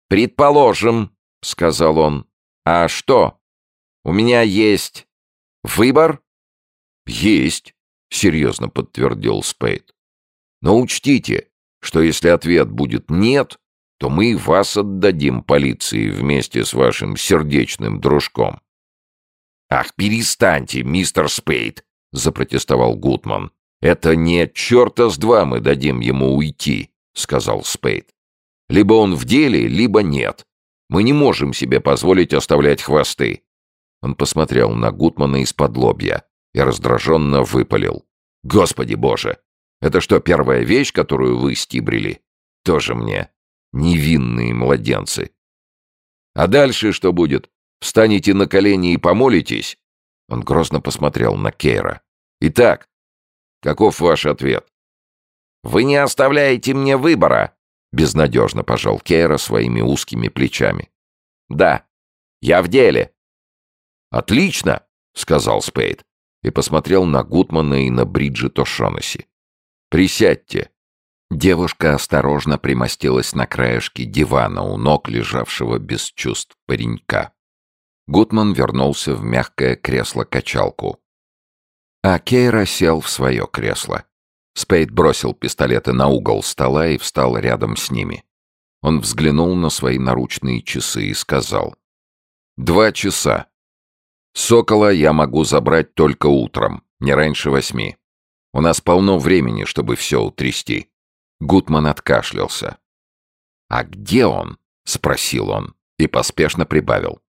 S1: «Предположим», — сказал он. «А что? У меня есть выбор?» «Есть», — серьезно подтвердил Спейд. «Но учтите, что если ответ будет «нет», то мы вас отдадим полиции вместе с вашим сердечным дружком. «Ах, перестаньте, мистер Спейд!» — запротестовал Гутман. «Это не черта с два мы дадим ему уйти», — сказал Спейд. «Либо он в деле, либо нет. Мы не можем себе позволить оставлять хвосты». Он посмотрел на Гутмана из-под лобья и раздраженно выпалил. «Господи боже! Это что, первая вещь, которую вы стибрили? Тоже мне. Невинные младенцы. А дальше что будет? Встанете на колени и помолитесь?» Он грозно посмотрел на Кейра. «Итак, каков ваш ответ?» «Вы не оставляете мне выбора», — безнадежно пожал Кейра своими узкими плечами. «Да, я в деле». «Отлично», — сказал Спейд и посмотрел на Гутмана и на Бриджит О'Шонесси. «Присядьте». Девушка осторожно примостилась на краешке дивана у ног лежавшего без чувств паренька. Гутман вернулся в мягкое кресло-качалку. А Кейра сел в свое кресло. Спейд бросил пистолеты на угол стола и встал рядом с ними. Он взглянул на свои наручные часы и сказал. «Два часа. Сокола я могу забрать только утром, не раньше восьми. У нас полно времени, чтобы все утрясти». Гутман откашлялся. «А где он?» — спросил он и поспешно прибавил.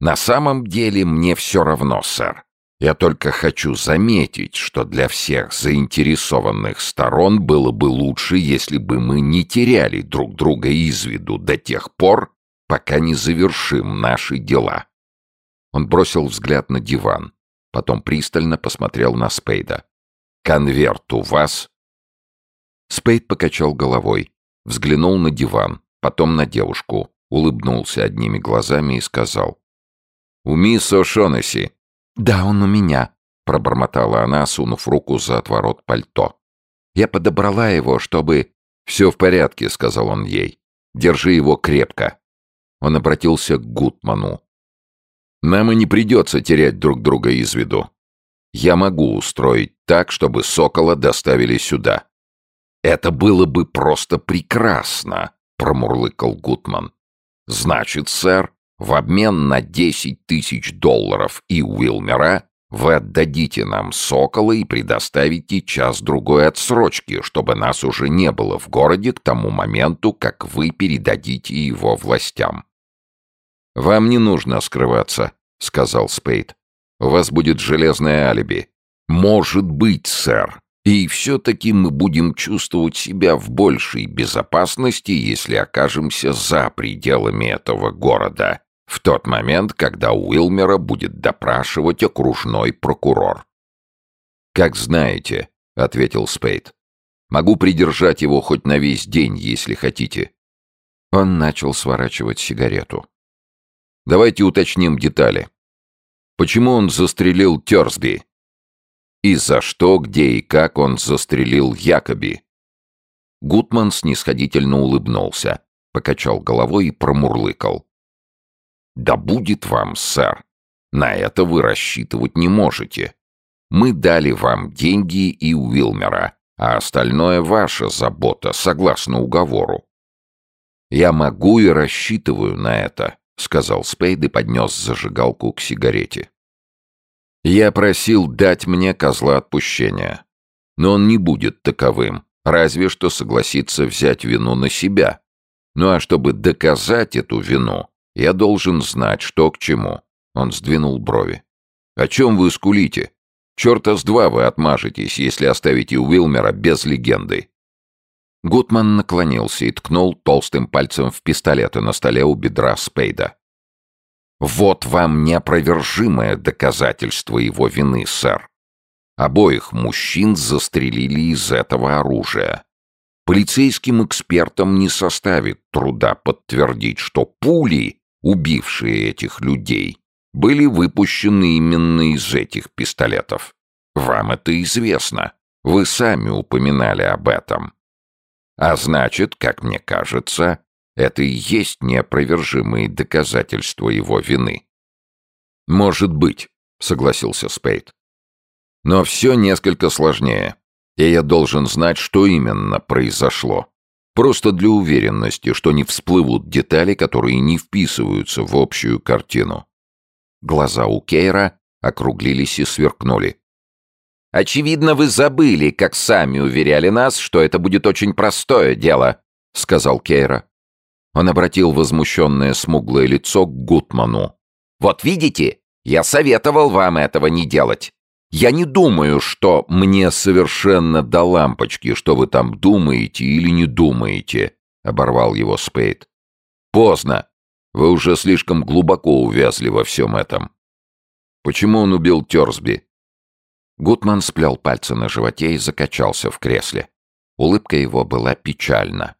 S1: «На самом деле мне все равно, сэр. Я только хочу заметить, что для всех заинтересованных сторон было бы лучше, если бы мы не теряли друг друга из виду до тех пор, пока не завершим наши дела». Он бросил взгляд на диван, потом пристально посмотрел на Спейда. «Конверт у вас?» Спейд покачал головой, взглянул на диван, потом на девушку, улыбнулся одними глазами и сказал. «У мисс О'Шонесси». «Да, он у меня», — пробормотала она, сунув руку за отворот пальто. «Я подобрала его, чтобы...» «Все в порядке», — сказал он ей. «Держи его крепко». Он обратился к Гутману. «Нам и не придется терять друг друга из виду. Я могу устроить так, чтобы Сокола доставили сюда». «Это было бы просто прекрасно», — промурлыкал Гутман. «Значит, сэр, в обмен на десять тысяч долларов и Уилмера вы отдадите нам Сокола и предоставите час-другой отсрочки, чтобы нас уже не было в городе к тому моменту, как вы передадите его властям. «Вам не нужно скрываться», — сказал Спейд. «У вас будет железное алиби». «Может быть, сэр. И все-таки мы будем чувствовать себя в большей безопасности, если окажемся за пределами этого города, в тот момент, когда Уилмера будет допрашивать окружной прокурор». «Как знаете», — ответил Спейд. «Могу придержать его хоть на весь день, если хотите». Он начал сворачивать сигарету. Давайте уточним детали. Почему он застрелил Терсби? И за что, где и как он застрелил Якоби? Гутман снисходительно улыбнулся, покачал головой и промурлыкал. «Да будет вам, сэр. На это вы рассчитывать не можете. Мы дали вам деньги и Уилмера, а остальное ваша забота, согласно уговору. Я могу и рассчитываю на это. — сказал Спейд и поднес зажигалку к сигарете. «Я просил дать мне козла отпущения. Но он не будет таковым, разве что согласится взять вину на себя. Ну а чтобы доказать эту вину, я должен знать, что к чему». Он сдвинул брови. «О чем вы скулите? Черта с два вы отмажетесь, если оставите Уилмера без легенды». Гутман наклонился и ткнул толстым пальцем в пистолеты на столе у бедра Спейда. «Вот вам неопровержимое доказательство его вины, сэр. Обоих мужчин застрелили из этого оружия. Полицейским экспертам не составит труда подтвердить, что пули, убившие этих людей, были выпущены именно из этих пистолетов. Вам это известно. Вы сами упоминали об этом. А значит, как мне кажется, это и есть неопровержимые доказательства его вины. «Может быть», — согласился Спейд. «Но все несколько сложнее, и я должен знать, что именно произошло. Просто для уверенности, что не всплывут детали, которые не вписываются в общую картину». Глаза у Кейра округлились и сверкнули.
S2: «Очевидно, вы забыли, как сами уверяли нас, что это будет очень простое дело», — сказал Кейра. Он обратил возмущенное смуглое лицо к Гутману. «Вот видите, я советовал вам этого не делать. Я не думаю, что мне совершенно до лампочки, что вы там думаете или не думаете», — оборвал его Спейд. «Поздно. Вы уже слишком глубоко увязли во всем этом. Почему он убил Терсби?» Гутман сплел пальцы на животе и закачался в кресле. Улыбка его была печальна.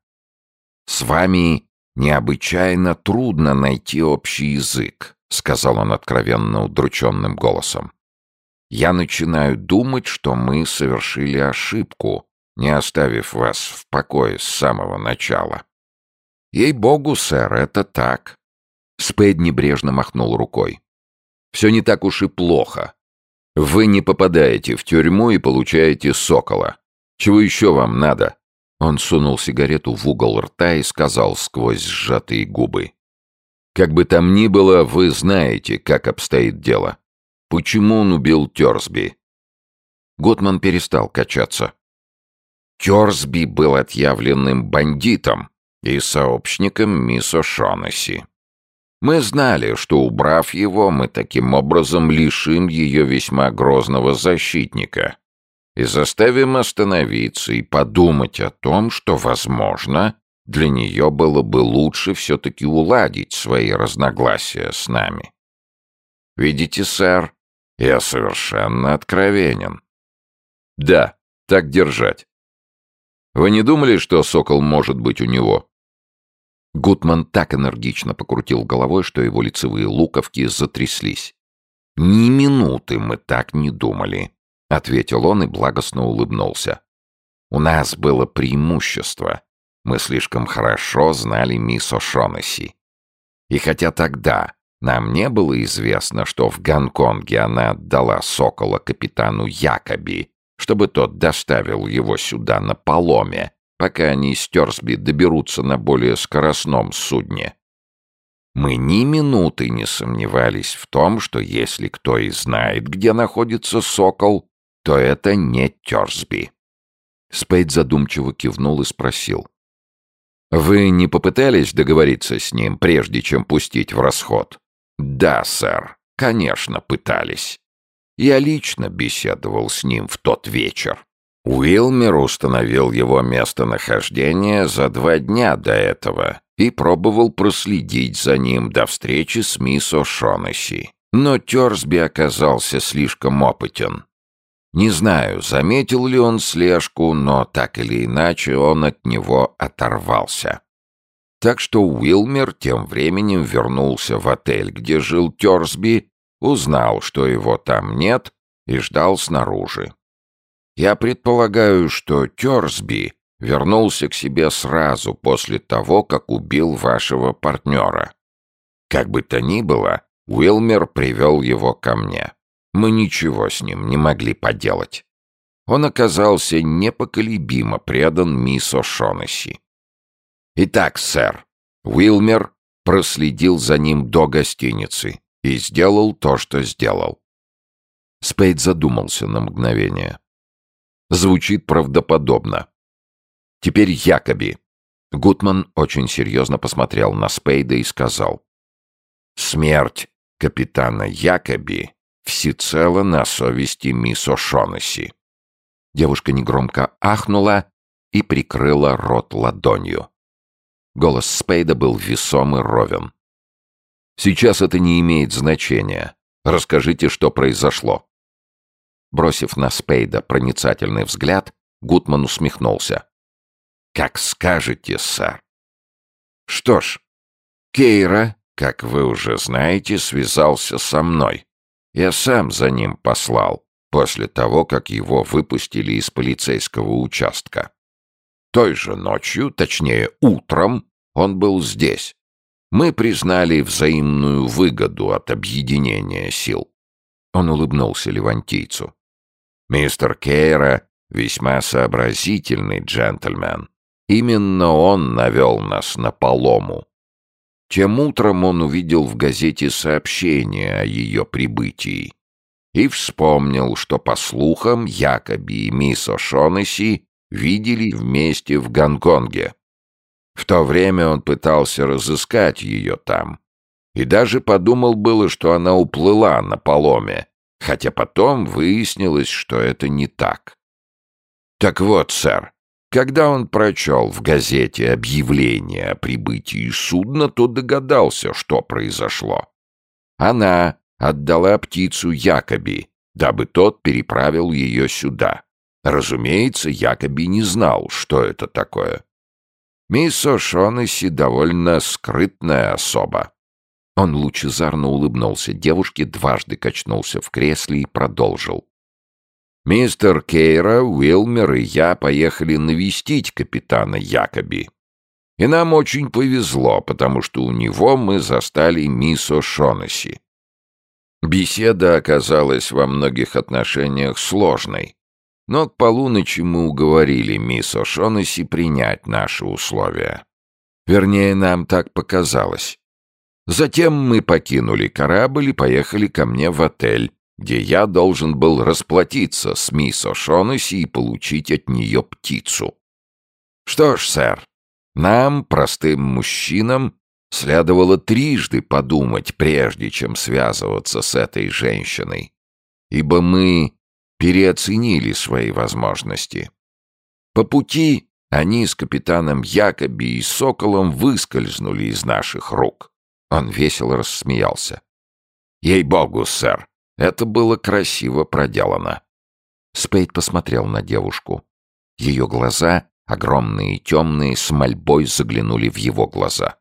S2: «С вами необычайно трудно найти общий язык», — сказал он откровенно удрученным голосом. «Я начинаю думать, что мы совершили ошибку, не оставив вас в покое с самого начала». «Ей-богу, сэр, это так». Спейд небрежно махнул рукой. «Все не так уж и плохо. Вы не попадаете в тюрьму и получаете сокола. Чего еще вам надо?» Он сунул сигарету в угол рта и сказал сквозь сжатые губы. «Как бы там ни было, вы знаете, как обстоит дело. Почему он убил Терсби?» Готман перестал качаться. Терсби был отъявленным бандитом и сообщником мисс О'Шонесси. Мы знали, что, убрав его, мы таким образом лишим ее весьма грозного защитника и заставим остановиться и подумать о том, что, возможно, для нее было бы лучше все-таки уладить свои разногласия с нами.
S1: Видите, сэр, я совершенно откровенен.
S2: Да, так держать. Вы не думали, что сокол может быть у него? Гутман так энергично покрутил головой, что его лицевые луковки затряслись.
S1: «Ни минуты мы так не думали», — ответил он и благостно улыбнулся. «У нас было преимущество. Мы слишком хорошо знали мисс О'Шонесси. И хотя тогда нам не было известно, что в Гонконге она отдала сокола капитану Якоби, чтобы тот доставил его сюда на поломе, пока они с Терсби доберутся на более скоростном судне. Мы ни минуты не сомневались в том, что если кто и знает, где находится сокол, то это не Терсби.
S2: Спейд задумчиво кивнул и спросил. «Вы не попытались договориться с ним, прежде чем пустить в расход?»
S1: «Да, сэр, конечно, пытались. Я лично беседовал с ним в тот вечер. Уилмер установил его местонахождение за два дня до этого и пробовал проследить за ним до встречи с мисс О'Шонесси. Но Терсби оказался слишком опытен. Не знаю, заметил ли он слежку, но так или иначе он от него оторвался. Так что Уилмер тем временем вернулся в отель, где жил Терсби, узнал, что его там нет, и ждал снаружи. Я предполагаю, что Терсби вернулся к себе сразу после того, как убил вашего партнера. Как бы то ни было, Уилмер привел его ко мне. Мы ничего с ним не могли поделать. Он оказался непоколебимо предан мисс О'Шонесси. Итак, сэр, Уилмер проследил за ним до гостиницы и сделал то, что сделал.
S2: Спейд задумался на мгновение. Звучит правдоподобно. Теперь Якоби. Гутман очень серьезно посмотрел на Спейда и сказал.
S1: Смерть капитана Якоби всецело на совести мисс О'Шонесси.
S2: Девушка негромко ахнула и прикрыла рот ладонью. Голос Спейда был весом и ровен. «Сейчас это не имеет значения. Расскажите, что произошло». Бросив на Спейда проницательный взгляд, Гутман усмехнулся.
S1: «Как скажете, сэр». «Что ж, Кейра, как вы уже знаете, связался со мной. Я сам за ним послал, после того, как его выпустили из полицейского участка. Той же ночью, точнее утром, он был здесь. Мы признали взаимную выгоду от объединения сил.
S2: Он улыбнулся левантийцу.
S1: Мистер Кейра весьма сообразительный джентльмен. Именно он навел нас на полому. Тем утром он увидел в газете сообщение о ее прибытии и вспомнил, что, по слухам, Якоби и мисс О'Шонесси видели вместе в Гонконге. В то время он пытался разыскать ее там и даже подумал было, что она уплыла на поломе, хотя потом выяснилось, что это не так. Так вот, сэр, когда он прочел в газете объявление о прибытии судна, то догадался, что произошло. Она отдала птицу Якоби, дабы тот переправил ее сюда. Разумеется, Якоби не знал, что это такое. Мисс О'Шонесси довольно скрытная особа. Он лучезарно улыбнулся девушке, дважды качнулся в кресле и продолжил. «Мистер Кейра, Уилмер и я поехали навестить капитана Якоби. И нам очень повезло, потому что у него мы застали мисс О'Шонесси. Беседа оказалась во многих отношениях сложной, но к полуночи мы уговорили мисс О'Шонесси принять наши условия. Вернее, нам так показалось. Затем мы покинули корабль и поехали ко мне в отель, где я должен был расплатиться с мисс О'Шонесси и получить от нее птицу. Что ж, сэр, нам, простым мужчинам, следовало трижды подумать, прежде чем связываться с этой женщиной, ибо мы переоценили свои возможности. По пути они с капитаном Якоби и Соколом выскользнули из наших рук. Он весело рассмеялся. Ей-богу, сэр, это было красиво проделано.
S2: Спейд посмотрел на девушку. Ее глаза, огромные и темные, с мольбой заглянули в его глаза.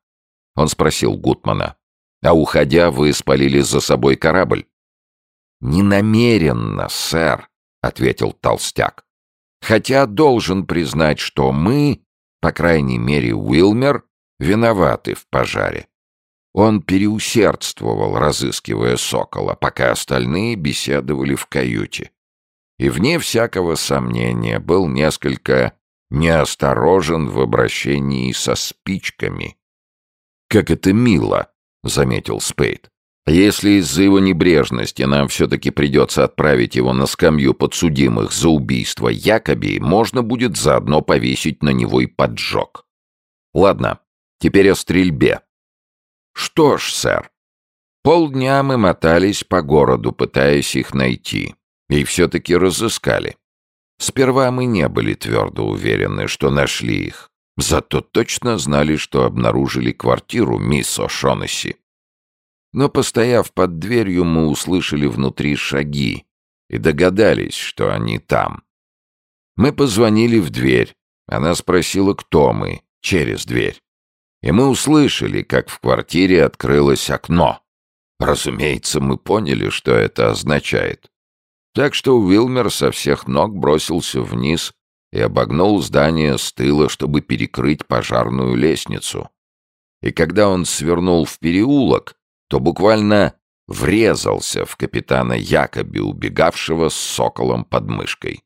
S2: Он спросил Гутмана, «А уходя, вы спалили за собой корабль?»
S1: «Не намеренно, сэр», — ответил толстяк. «Хотя должен признать, что мы, по крайней мере Уилмер, виноваты в пожаре. Он переусердствовал, разыскивая сокола, пока остальные беседовали в каюте. И, вне всякого сомнения, был несколько неосторожен в обращении со спичками.
S2: «Как это мило!» — заметил Спейд. «Если из-за его небрежности нам все-таки придется отправить его на скамью подсудимых за убийство Якоби, можно будет заодно повесить на него и поджог. Ладно, теперь о стрельбе.
S1: Что ж, сэр, полдня мы мотались по городу, пытаясь их найти, и все-таки разыскали. Сперва мы не были твердо уверены, что нашли их, зато точно знали, что обнаружили квартиру мисс О'Шонесси. Но, постояв под дверью, мы услышали внутри шаги и догадались, что они там. Мы позвонили в дверь. Она спросила, кто мы, через дверь и мы услышали, как в квартире открылось окно. Разумеется, мы поняли, что это означает. Так что Уилмер со всех ног бросился вниз и обогнул здание с тыла, чтобы перекрыть пожарную лестницу. И когда он свернул в переулок, то буквально врезался в капитана Якоби, убегавшего с соколом под мышкой.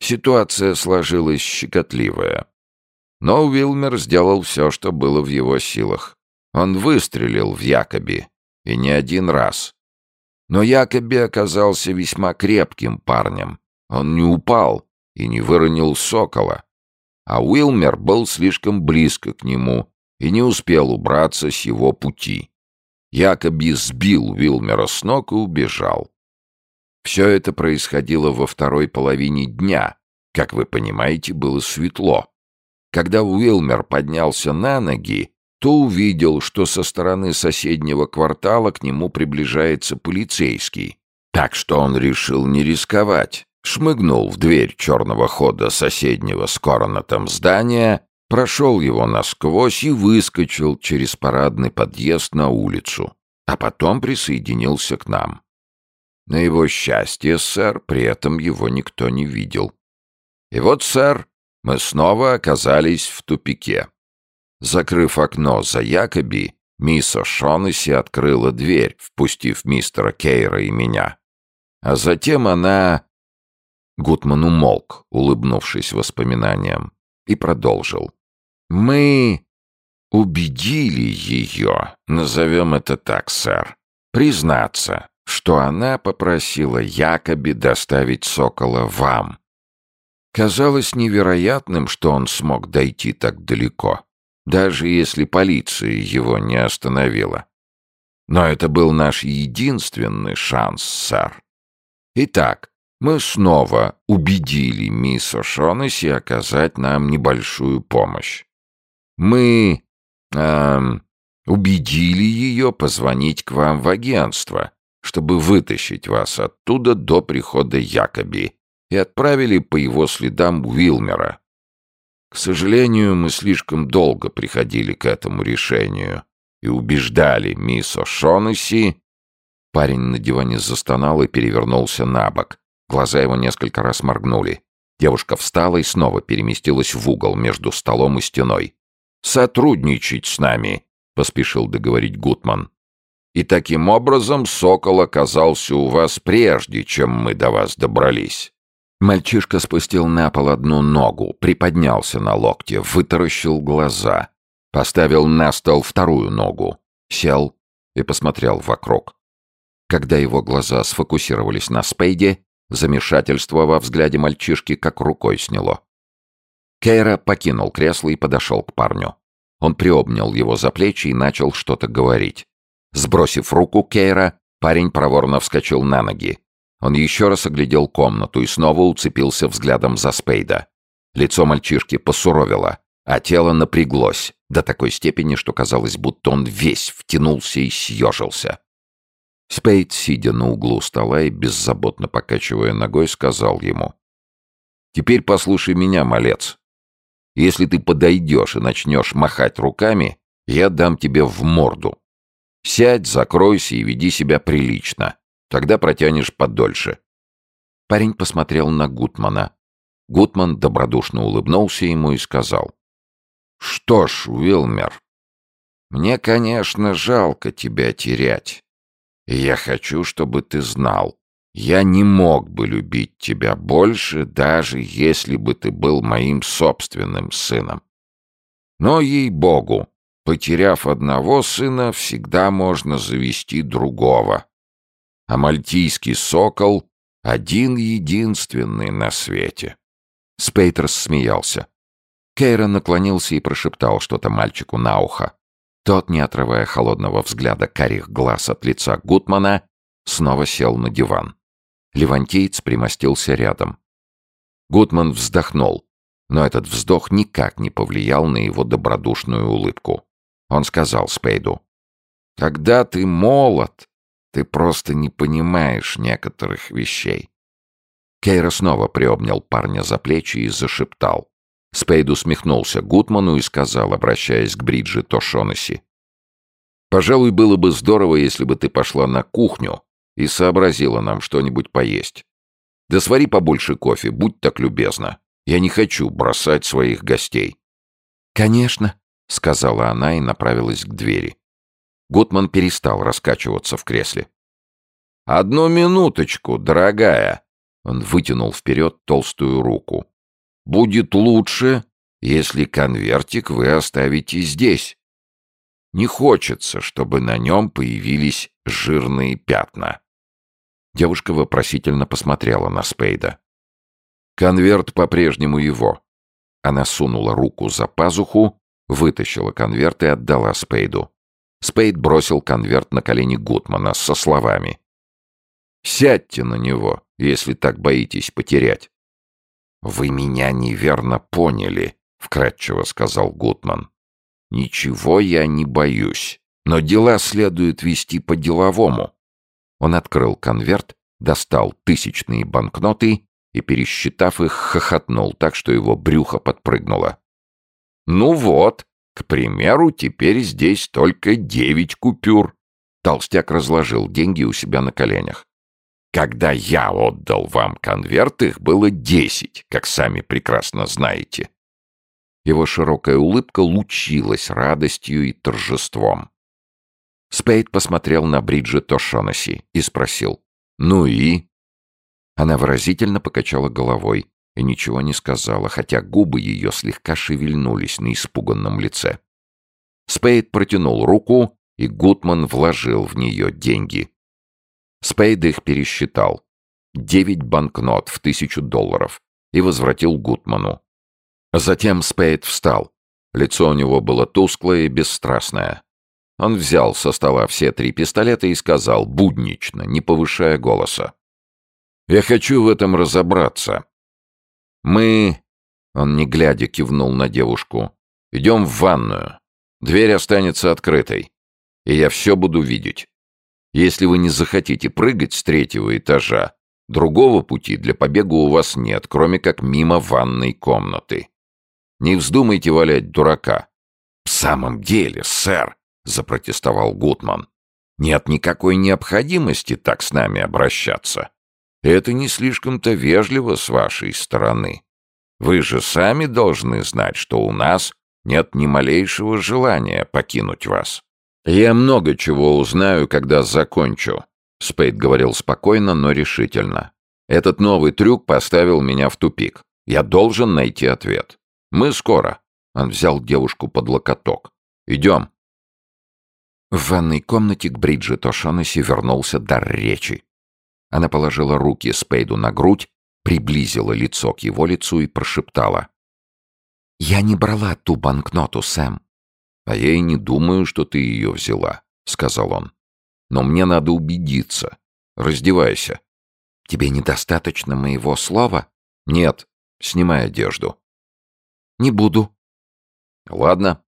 S1: Ситуация сложилась щекотливая. Но Уилмер сделал все, что было в его силах. Он выстрелил в Якоби, и не один раз. Но Якоби оказался весьма крепким парнем. Он не упал и не выронил сокола. А Уилмер был слишком близко к нему и не успел убраться с его пути. Якоби сбил Уилмера с ног и убежал. Все это происходило во второй половине дня. Как вы понимаете, было светло. Когда Уилмер поднялся на ноги, то увидел, что со стороны соседнего квартала к нему приближается полицейский. Так что он решил не рисковать. Шмыгнул в дверь черного хода соседнего с коронатом здания, прошел его насквозь и выскочил через парадный подъезд на улицу, а потом присоединился к нам. На его счастье, сэр, при этом его никто не видел. И вот, сэр, мы снова оказались в тупике. Закрыв окно за Якоби, мисс О'Шонесси открыла дверь, впустив мистера Кейра и меня. А затем она... Гутман умолк, улыбнувшись воспоминаниям, и продолжил. «Мы убедили ее, назовем это так, сэр, признаться, что она попросила Якоби доставить сокола вам, Казалось невероятным, что он смог дойти так далеко, даже если полиция его не остановила. Но это был наш единственный шанс, сэр. Итак, мы снова убедили мисс О'Шонесси оказать нам небольшую помощь. Мы эм, убедили ее позвонить к вам в агентство, чтобы вытащить вас оттуда до прихода Якоби и отправили по его следам Уилмера. К сожалению, мы слишком долго приходили к этому решению и убеждали мисс О'Шонесси... Парень на диване застонал и перевернулся на бок. Глаза его несколько раз моргнули. Девушка встала и снова переместилась в угол между столом и стеной. «Сотрудничать с нами», — поспешил договорить Гутман. «И таким образом Сокол оказался у вас прежде, чем мы до вас добрались». Мальчишка спустил на пол одну ногу, приподнялся на локте, вытаращил глаза, поставил на стол вторую ногу, сел и посмотрел вокруг. Когда его глаза сфокусировались на Спейде, замешательство во взгляде мальчишки как рукой сняло. Кейра покинул кресло и подошел к парню. Он приобнял его за плечи и начал что-то говорить. Сбросив руку Кейра, парень проворно вскочил на ноги. Он еще раз оглядел комнату и снова уцепился взглядом за Спейда. Лицо мальчишки посуровило, а тело напряглось до такой степени, что казалось, будто он весь втянулся и съежился. Спейд, сидя на углу стола и беззаботно покачивая ногой, сказал ему. «Теперь послушай меня, малец. Если ты подойдешь и начнешь махать руками, я дам тебе в морду. Сядь, закройся и веди себя прилично. Тогда протянешь подольше». Парень посмотрел на Гутмана. Гутман добродушно улыбнулся ему и сказал. «Что ж, Уилмер, мне, конечно, жалко тебя терять. Я хочу, чтобы ты знал, я не мог бы любить тебя больше, даже если бы ты был моим собственным сыном. Но, ей-богу, потеряв одного сына, всегда можно завести другого. А мальтийский сокол — один-единственный на свете. Спейтерс смеялся. Кейра наклонился и прошептал что-то мальчику на ухо. Тот, не отрывая холодного взгляда карих глаз от лица Гутмана, снова сел на диван. Левантеец примостился рядом. Гутман вздохнул, но этот вздох никак не повлиял на его добродушную улыбку. Он сказал Спейду, «Когда ты молод, ты просто не понимаешь некоторых вещей». Кейра снова приобнял парня за плечи и зашептал. Спейд усмехнулся Гутману и сказал, обращаясь к Бриджит Тошонесси. «Пожалуй, было бы здорово, если бы ты пошла на кухню и сообразила нам что-нибудь поесть. Да свари побольше кофе, будь так любезна. Я не хочу бросать своих гостей». «Конечно», — сказала она и направилась к двери. Гутман перестал раскачиваться в кресле. «Одну минуточку, дорогая!» Он вытянул вперед толстую руку. Будет лучше, если конвертик вы оставите здесь. Не хочется, чтобы на нем появились жирные пятна. Девушка вопросительно посмотрела на Спейда. Конверт по-прежнему его. Она сунула руку за пазуху, вытащила конверт и отдала Спейду. Спейд бросил конверт на колени Гутмана со словами. «Сядьте на него, если так боитесь потерять». «Вы меня неверно поняли», — вкратчиво сказал Гутман. «Ничего я не боюсь, но дела следует вести по-деловому». Он открыл конверт, достал тысячные банкноты и, пересчитав их, хохотнул так, что его брюхо подпрыгнуло. «Ну вот, к примеру, теперь здесь только девять купюр». Толстяк разложил деньги у себя на коленях. Когда я отдал вам конверт, их было десять, как сами прекрасно знаете. Его широкая улыбка лучилась радостью и торжеством. Спейд посмотрел на Бриджит О'Шонесси и спросил «Ну и?» Она выразительно покачала головой и ничего не сказала, хотя губы ее слегка шевельнулись на испуганном лице. Спейд протянул руку, и Гутман вложил в нее деньги. Спейд их пересчитал. Девять банкнот в тысячу долларов. И возвратил Гутману. Затем Спейд встал. Лицо у него было тусклое и бесстрастное. Он взял со стола все три пистолета и сказал, буднично, не повышая голоса. «Я хочу в этом разобраться. Мы...» Он, не глядя, кивнул на девушку. «Идем в ванную. Дверь останется открытой. И я все буду видеть. Если вы не захотите прыгать с третьего этажа, другого пути для побега у вас нет, кроме как мимо ванной комнаты. Не вздумайте валять дурака. В самом деле, сэр, запротестовал Гутман. Нет никакой необходимости так с нами обращаться. Это не слишком-то вежливо с вашей стороны. Вы же сами должны знать, что у нас нет ни малейшего желания покинуть вас. «Я много чего узнаю, когда закончу», — Спейд говорил спокойно, но решительно. «Этот новый трюк поставил меня в тупик. Я должен найти ответ. Мы скоро». Он взял девушку под локоток. «Идем». В ванной комнате к Бриджит О'Шонесси вернулся дар речи. Она положила руки Спейду на грудь, приблизила лицо к его лицу и прошептала. «Я не брала ту банкноту, Сэм. «А я и не думаю, что ты ее взяла», — сказал он. «Но мне надо убедиться. Раздевайся». «Тебе недостаточно моего слова?» «Нет. Снимай одежду». «Не буду». «Ладно.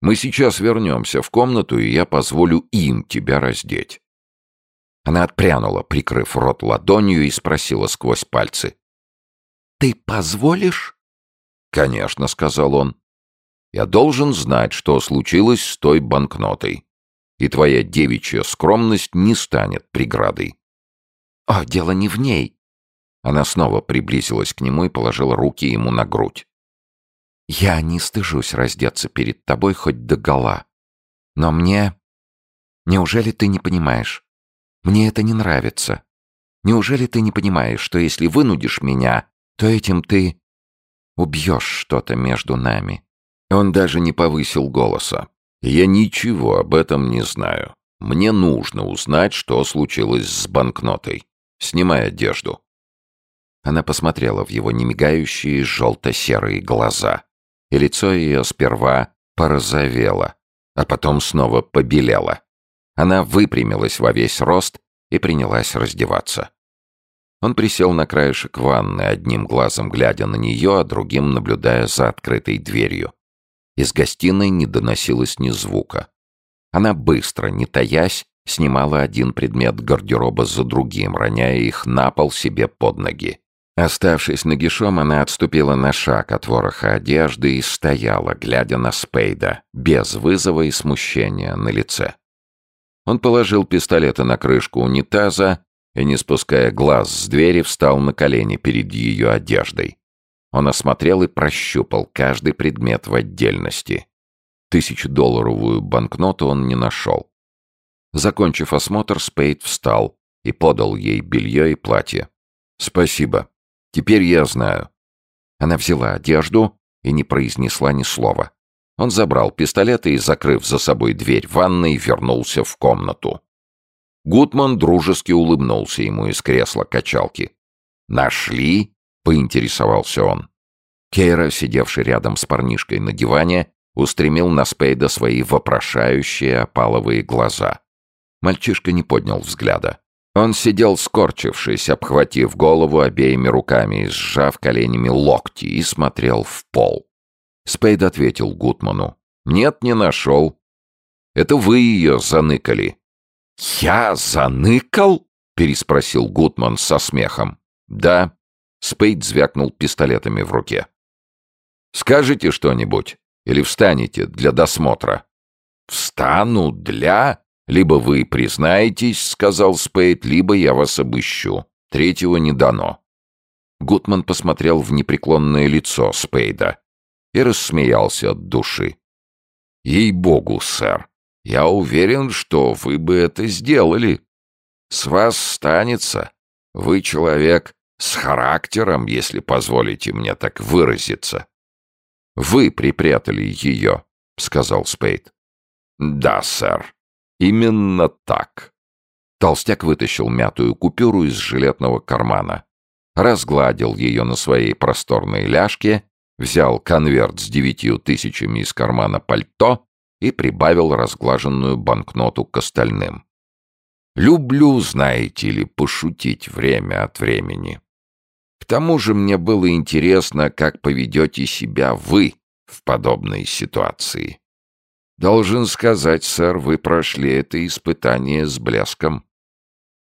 S1: Мы сейчас вернемся в комнату, и я позволю им тебя раздеть.
S2: Она отпрянула, прикрыв рот ладонью, и спросила сквозь пальцы. «Ты позволишь?» «Конечно», — сказал он. «Я должен знать, что случилось с той банкнотой, и твоя девичья скромность не станет преградой». «О, дело не в ней!» Она снова приблизилась к нему и положила руки ему на грудь. «Я не стыжусь раздеться перед тобой хоть до гола. Но мне... Неужели ты не понимаешь? Мне это не нравится. Неужели ты не понимаешь, что если вынудишь меня, то этим ты убьешь что-то между нами?» Он даже не повысил голоса. «Я ничего об этом не знаю. Мне нужно узнать, что случилось с банкнотой. Снимай одежду». Она посмотрела в его немигающие желто-серые глаза, и лицо ее сперва порозовело, а потом снова побелело. Она выпрямилась во весь рост и принялась раздеваться. Он присел на краешек ванны, одним глазом глядя на нее, а другим наблюдая за открытой дверью. Из гостиной не доносилось ни звука. Она быстро, не таясь, снимала один предмет гардероба за другим, роняя их на пол себе под ноги. Оставшись нагишом, она отступила на шаг от вороха одежды и стояла, глядя на Спейда, без вызова и смущения на лице. Он положил пистолеты на крышку унитаза и, не спуская глаз с двери, встал на колени перед ее одеждой. Он осмотрел и прощупал каждый предмет в отдельности. Тысячедолларовую банкноту он не нашел. Закончив осмотр, Спейд встал и подал ей белье и платье. «Спасибо. Теперь я знаю». Она взяла одежду и не произнесла ни слова. Он забрал пистолет и, закрыв за собой дверь ванной, вернулся в комнату. Гутман дружески улыбнулся ему из кресла качалки. «Нашли?» — поинтересовался он. Кейра, сидевший рядом с парнишкой на диване, устремил на Спейда свои вопрошающие опаловые глаза. Мальчишка не поднял взгляда. Он сидел скорчившись, обхватив голову обеими руками и сжав коленями локти, и смотрел в пол. Спейд ответил Гутману. «Нет, не нашел. Это вы ее заныкали». «Я заныкал?» — переспросил Гутман со смехом. «Да». Спейд звякнул пистолетами в руке. «Скажете что-нибудь? Или встанете для досмотра?» «Встану для...» «Либо вы признаетесь, — сказал Спейд, — либо я вас обыщу. Третьего не дано». Гутман посмотрел в непреклонное лицо Спейда и рассмеялся от души. «Ей-богу, сэр, я уверен, что вы бы это сделали. С вас станется. Вы человек с характером, если позволите мне так выразиться». «Вы припрятали ее», — сказал Спейд. «Да, сэр», Именно так. Толстяк вытащил мятую купюру из жилетного кармана, разгладил ее на своей просторной ляжке, взял конверт с девятью тысячами из кармана пальто и прибавил разглаженную банкноту к остальным. «Люблю, знаете ли, пошутить время от времени. К тому же мне было интересно, как поведете себя вы в подобной ситуации. Должен сказать, сэр, вы прошли это испытание с блеском.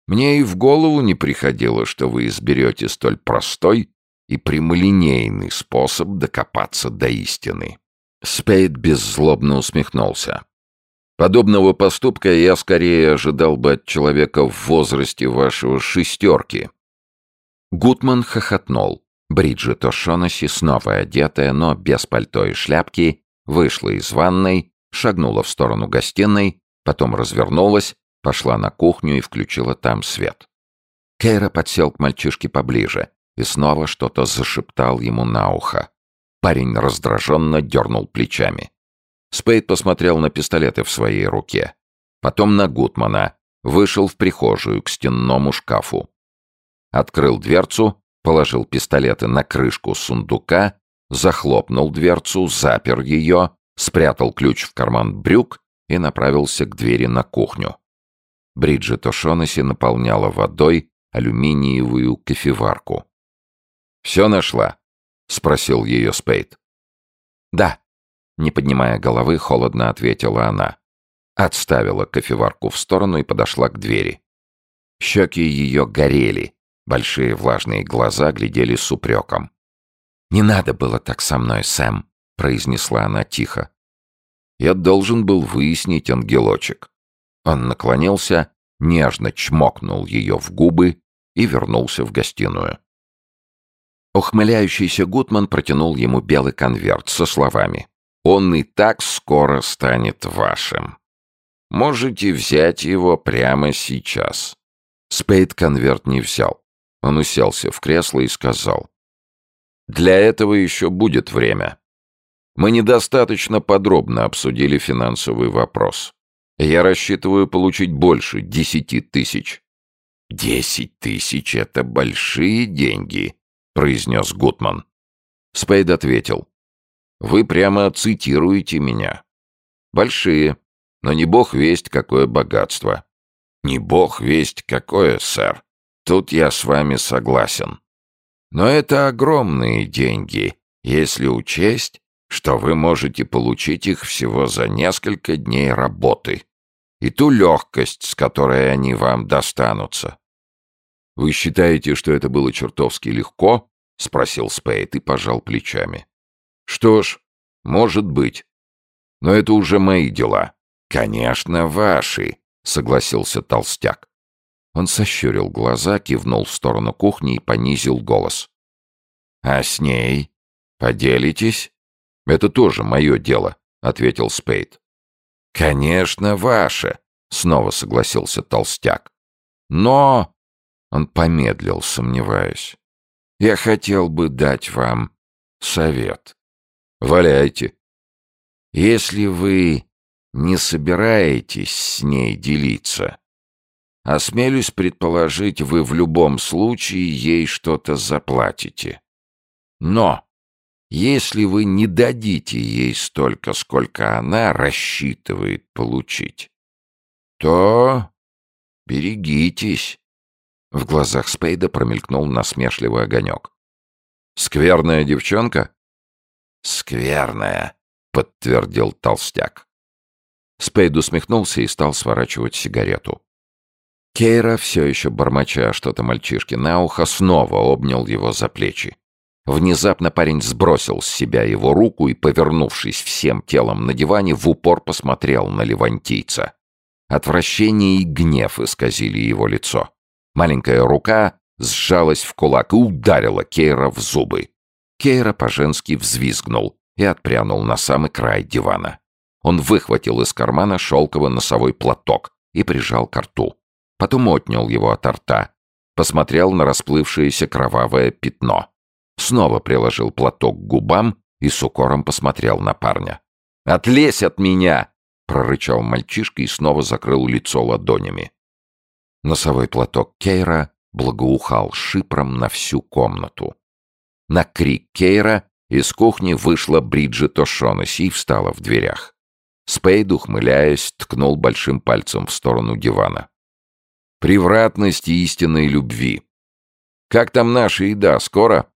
S2: Мне и в голову не приходило, что вы изберете столь простой и прямолинейный способ докопаться до истины. Спейд беззлобно усмехнулся. Подобного поступка я скорее ожидал бы от человека в возрасте вашего шестерки. Гутман хохотнул. Бриджит О'Шонесси, снова одетая, но без пальто и шляпки, вышла из ванной шагнула в сторону гостиной, потом развернулась, пошла на кухню и включила там свет. Кейра подсел к мальчишке поближе и снова что-то зашептал ему на ухо. Парень раздраженно дернул плечами. Спейд посмотрел на пистолеты в своей руке. Потом на Гутмана. Вышел в прихожую к стенному шкафу. Открыл дверцу, положил пистолеты на крышку сундука, захлопнул дверцу, запер ее спрятал ключ в карман брюк и направился к двери на кухню. Бриджит О'Шонесси наполняла водой алюминиевую кофеварку. «Все нашла?» — спросил ее Спейд. «Да», — не поднимая головы, холодно ответила она. Отставила кофеварку в сторону и подошла к двери.
S1: Щеки ее горели, большие влажные глаза глядели с упреком. «Не надо было так со мной, Сэм», — произнесла она тихо. «Я должен был выяснить, ангелочек». Он наклонился, нежно чмокнул ее в губы и вернулся в гостиную. Ухмыляющийся Гутман протянул ему белый конверт со словами «Он и так скоро станет вашим. Можете взять его прямо сейчас». Спейд конверт не взял. Он уселся в кресло и сказал «Для этого еще будет время. Мы недостаточно подробно обсудили финансовый вопрос. Я рассчитываю получить больше десяти тысяч». «Десять тысяч — это большие деньги», — произнес Гутман. Спейд ответил. «Вы прямо цитируете меня. Большие, но не бог весть, какое богатство». «Не бог весть, какое, сэр. Тут я с вами согласен. Но это огромные деньги, если учесть, что вы можете получить их всего за несколько дней работы, и ту легкость, с которой они вам достанутся. «Вы считаете, что это было чертовски легко?» — спросил Спейд и пожал плечами. «Что ж, может быть. Но это уже мои дела». «Конечно, ваши», — согласился толстяк. Он сощурил глаза, кивнул в сторону кухни и понизил голос. «А с ней? Поделитесь?» «Это тоже мое дело», — ответил Спейд. «Конечно, ваше», — снова согласился толстяк. «Но...» — он помедлил, сомневаясь. «Я хотел бы дать вам совет». «Валяйте». «Если вы не собираетесь с ней делиться, осмелюсь предположить, вы в любом случае ей что-то заплатите. Но если вы не дадите ей столько, сколько она рассчитывает получить, то берегитесь. В глазах Спейда промелькнул насмешливый огонек. «Скверная девчонка?» «Скверная», — подтвердил толстяк. Спейд усмехнулся и стал сворачивать сигарету. Кейра, все еще бормоча что-то мальчишке на ухо, снова обнял его за плечи. Внезапно парень сбросил с себя его руку и, повернувшись всем телом на диване, в упор посмотрел на левантийца. Отвращение и гнев исказили его лицо. Маленькая рука сжалась в кулак и ударила Кейра в зубы. Кейра по-женски взвизгнул и отпрянул на самый край дивана. Он выхватил из кармана шелковый носовой платок и прижал к рту. Потом отнял его от рта. Посмотрел на расплывшееся кровавое пятно. Снова приложил платок к губам и с укором посмотрел на парня. «Отлезь от меня!» — прорычал мальчишка и снова закрыл лицо ладонями. Носовой платок Кейра благоухал шипром на всю комнату. На крик Кейра из кухни вышла Бриджит О'Шонесси и встала в дверях. Спейд, ухмыляясь, ткнул большим пальцем в сторону дивана. «Привратность истинной любви. Как там наша еда, скоро?»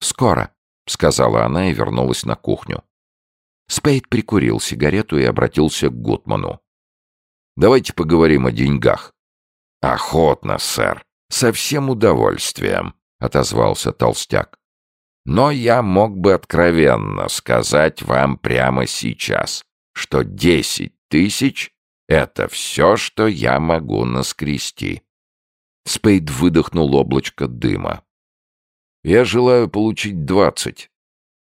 S1: «Скоро», — сказала она и вернулась на кухню. Спейд прикурил сигарету и обратился к Гутману. «Давайте поговорим о деньгах». «Охотно, сэр. Со всем удовольствием», — отозвался толстяк. «Но я мог бы откровенно сказать вам прямо сейчас, что десять тысяч — это все, что я могу наскрести». Спейд выдохнул облачко дыма. Я желаю получить двадцать.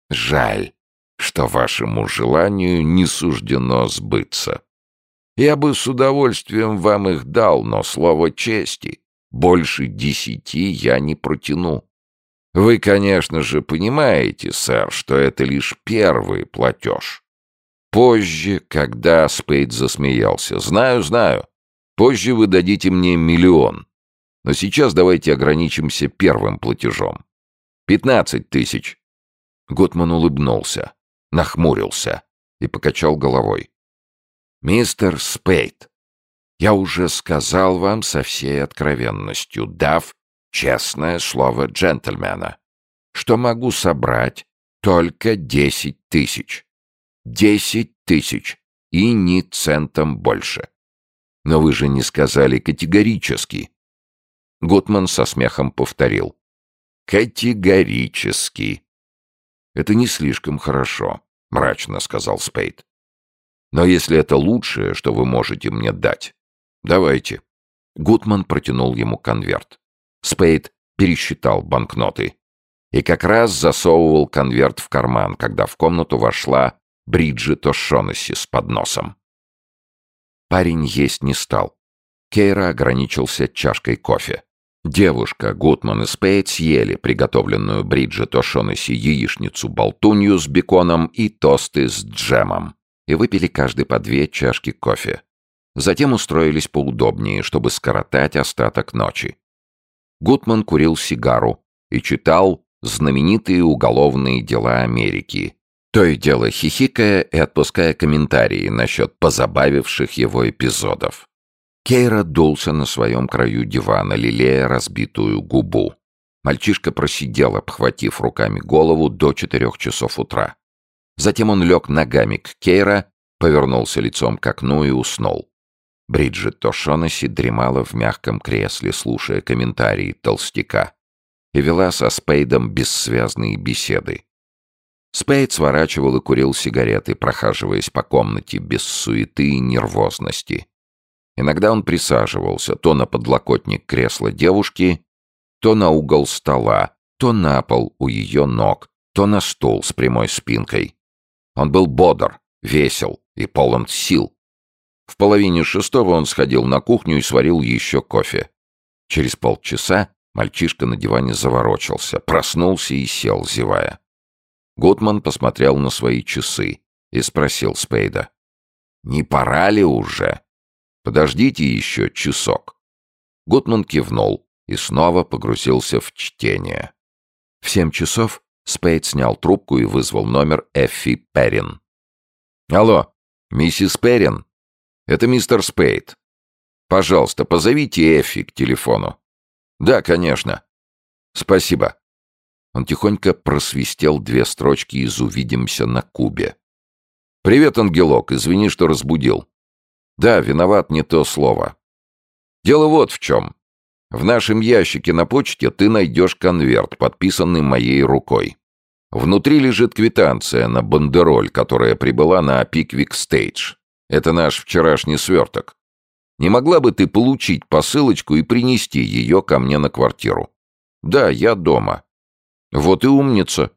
S1: Жаль, что вашему желанию не суждено сбыться. Я бы с удовольствием вам их дал, но слово чести. Больше десяти я не протяну. Вы, конечно же, понимаете, сэр, что это лишь первый платеж. Позже, когда Спейд засмеялся, знаю, знаю, позже вы дадите мне миллион. Но сейчас давайте ограничимся первым платежом. Пятнадцать тысяч!» Готман улыбнулся, нахмурился и покачал головой. «Мистер Спейт, я уже сказал вам со всей откровенностью, дав честное слово джентльмена, что могу собрать только десять тысяч. Десять тысяч и ни центом больше. Но вы же не сказали категорически. Гутман со смехом повторил. «Категорически». «Это не слишком хорошо», — мрачно сказал Спейд. «Но если это лучшее, что вы можете мне дать, давайте». Гутман протянул ему конверт. Спейд пересчитал банкноты и как раз засовывал конверт в карман, когда в комнату вошла Бриджит О'Шонесси с подносом. Парень есть не стал. Кейра ограничился чашкой кофе. Девушка, Гутман и Спейд съели приготовленную Бриджит О'Шонесси яичницу-болтунью с беконом и тосты с джемом и выпили каждый по две чашки кофе. Затем устроились поудобнее, чтобы скоротать остаток ночи. Гутман курил сигару и читал знаменитые уголовные дела Америки, то и дело хихикая и отпуская комментарии насчет позабавивших его эпизодов. Кейра дулся на своем краю дивана, лелея разбитую губу. Мальчишка просидел, обхватив руками голову, до четырех часов утра. Затем он лег ногами к Кейра, повернулся лицом к окну и уснул. Бриджит Тошонаси дремала в мягком кресле, слушая комментарии толстяка и вела со Спейдом бессвязные беседы. Спейд сворачивал и курил сигареты, прохаживаясь по комнате без суеты и нервозности. Иногда он присаживался то на подлокотник кресла девушки, то на угол стола, то на пол у ее ног, то на стул с прямой спинкой. Он был бодр, весел и полон сил. В половине шестого он сходил на кухню и сварил еще кофе. Через полчаса Мальчишка на диване заворочился, проснулся и сел, зевая. Гутман посмотрел на свои часы и спросил Спейда. «Не пора ли уже? Подождите еще часок». Гутман кивнул и снова погрузился в чтение. В семь часов Спейд снял трубку и вызвал номер Эффи Перрин. «Алло, миссис Перрин? Это мистер Спейд. Пожалуйста, позовите Эффи к телефону. «Да, конечно». «Спасибо». Он тихонько просвистел две строчки из «Увидимся на Кубе». «Привет, ангелок, извини, что разбудил». «Да, виноват не то слово». «Дело вот в чем. В нашем ящике на почте ты найдешь конверт, подписанный моей рукой. Внутри лежит квитанция на бандероль, которая прибыла на Пиквик Стейдж. Это наш вчерашний сверток. Не могла бы ты получить посылочку и принести ее ко мне на квартиру? Да, я дома. Вот и умница.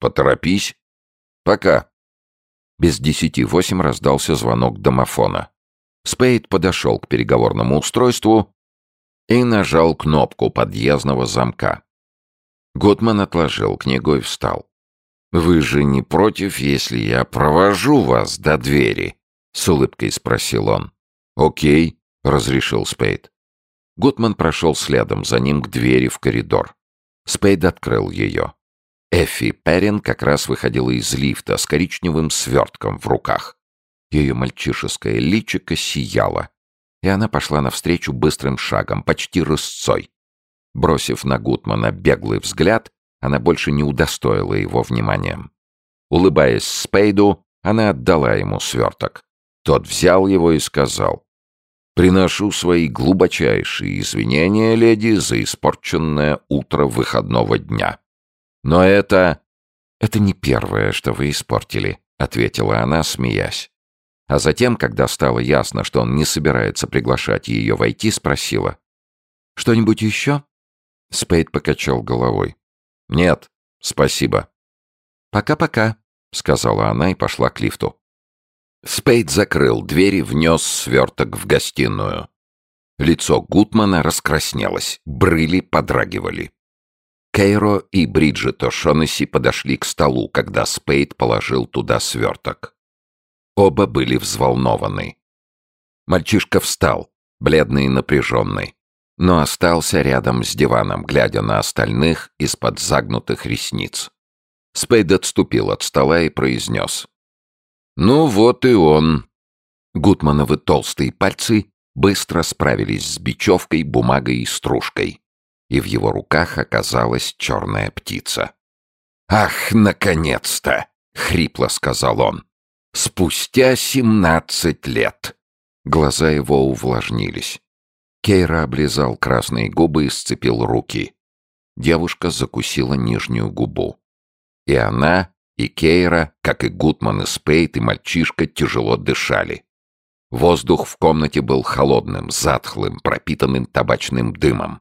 S1: Поторопись. Пока. Без десяти восемь раздался звонок домофона. Спейд подошел к переговорному устройству и нажал кнопку подъездного замка. Готман отложил книгу и встал. «Вы же не против, если я провожу вас до двери?» — с улыбкой спросил он. «Окей», — разрешил Спейд. Гутман прошел следом за ним к двери в коридор. Спейд открыл ее. Эффи Перрин как раз выходила из лифта с коричневым свертком в руках. Ее мальчишеское личико сияло, и она пошла навстречу быстрым шагом, почти рысцой. Бросив на Гутмана беглый взгляд, она больше не удостоила его вниманием. Улыбаясь Спейду, она отдала ему сверток. Тот взял его и сказал. «Приношу свои глубочайшие извинения, леди, за испорченное утро выходного дня. Но это...» «Это не первое, что вы испортили», — ответила она, смеясь. А затем, когда стало ясно, что он не собирается приглашать ее войти, спросила. «Что-нибудь еще?» Спейд покачал головой. «Нет, спасибо». «Пока-пока», — сказала она и пошла к лифту. Спейд закрыл дверь и внес сверток в гостиную. Лицо Гутмана раскраснелось, брыли подрагивали. Кейро и Бриджит О'Шонесси подошли к столу, когда Спейд положил туда сверток. Оба были взволнованы. Мальчишка встал, бледный и напряженный, но остался рядом с диваном, глядя на остальных из-под загнутых ресниц. Спейд отступил от стола и произнес. «Ну вот и он». Гутмановы толстые пальцы быстро справились с бечевкой, бумагой и стружкой. И в его руках оказалась черная птица. «Ах, наконец-то!» — хрипло сказал он. «Спустя семнадцать лет!» Глаза его увлажнились. Кейра облизал красные губы и сцепил руки. Девушка закусила нижнюю губу. И она, и Кейра, как и Гутман и Спейт, и мальчишка тяжело дышали. Воздух в комнате был холодным, затхлым, пропитанным табачным дымом.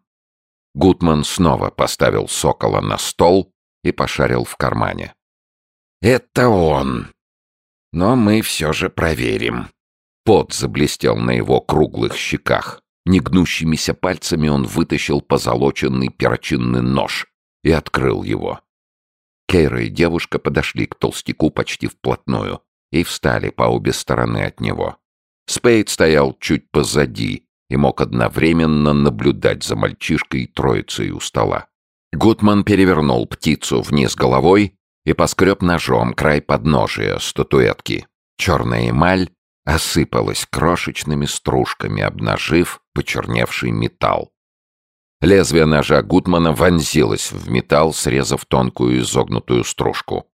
S1: Гутман снова поставил сокола на стол и пошарил в кармане. «Это он! Но мы все же проверим». Пот заблестел на его круглых щеках. Негнущимися пальцами он вытащил позолоченный перочинный нож и открыл его. Кейра и девушка подошли к толстяку почти вплотную и встали по обе стороны от него. Спейд стоял чуть позади и мог одновременно наблюдать за мальчишкой и троицей у стола. Гутман перевернул птицу вниз головой и поскреб ножом край подножия статуэтки. Черная эмаль осыпалась крошечными стружками, обнажив почерневший металл. Лезвие ножа Гутмана вонзилось в металл, срезав тонкую изогнутую стружку.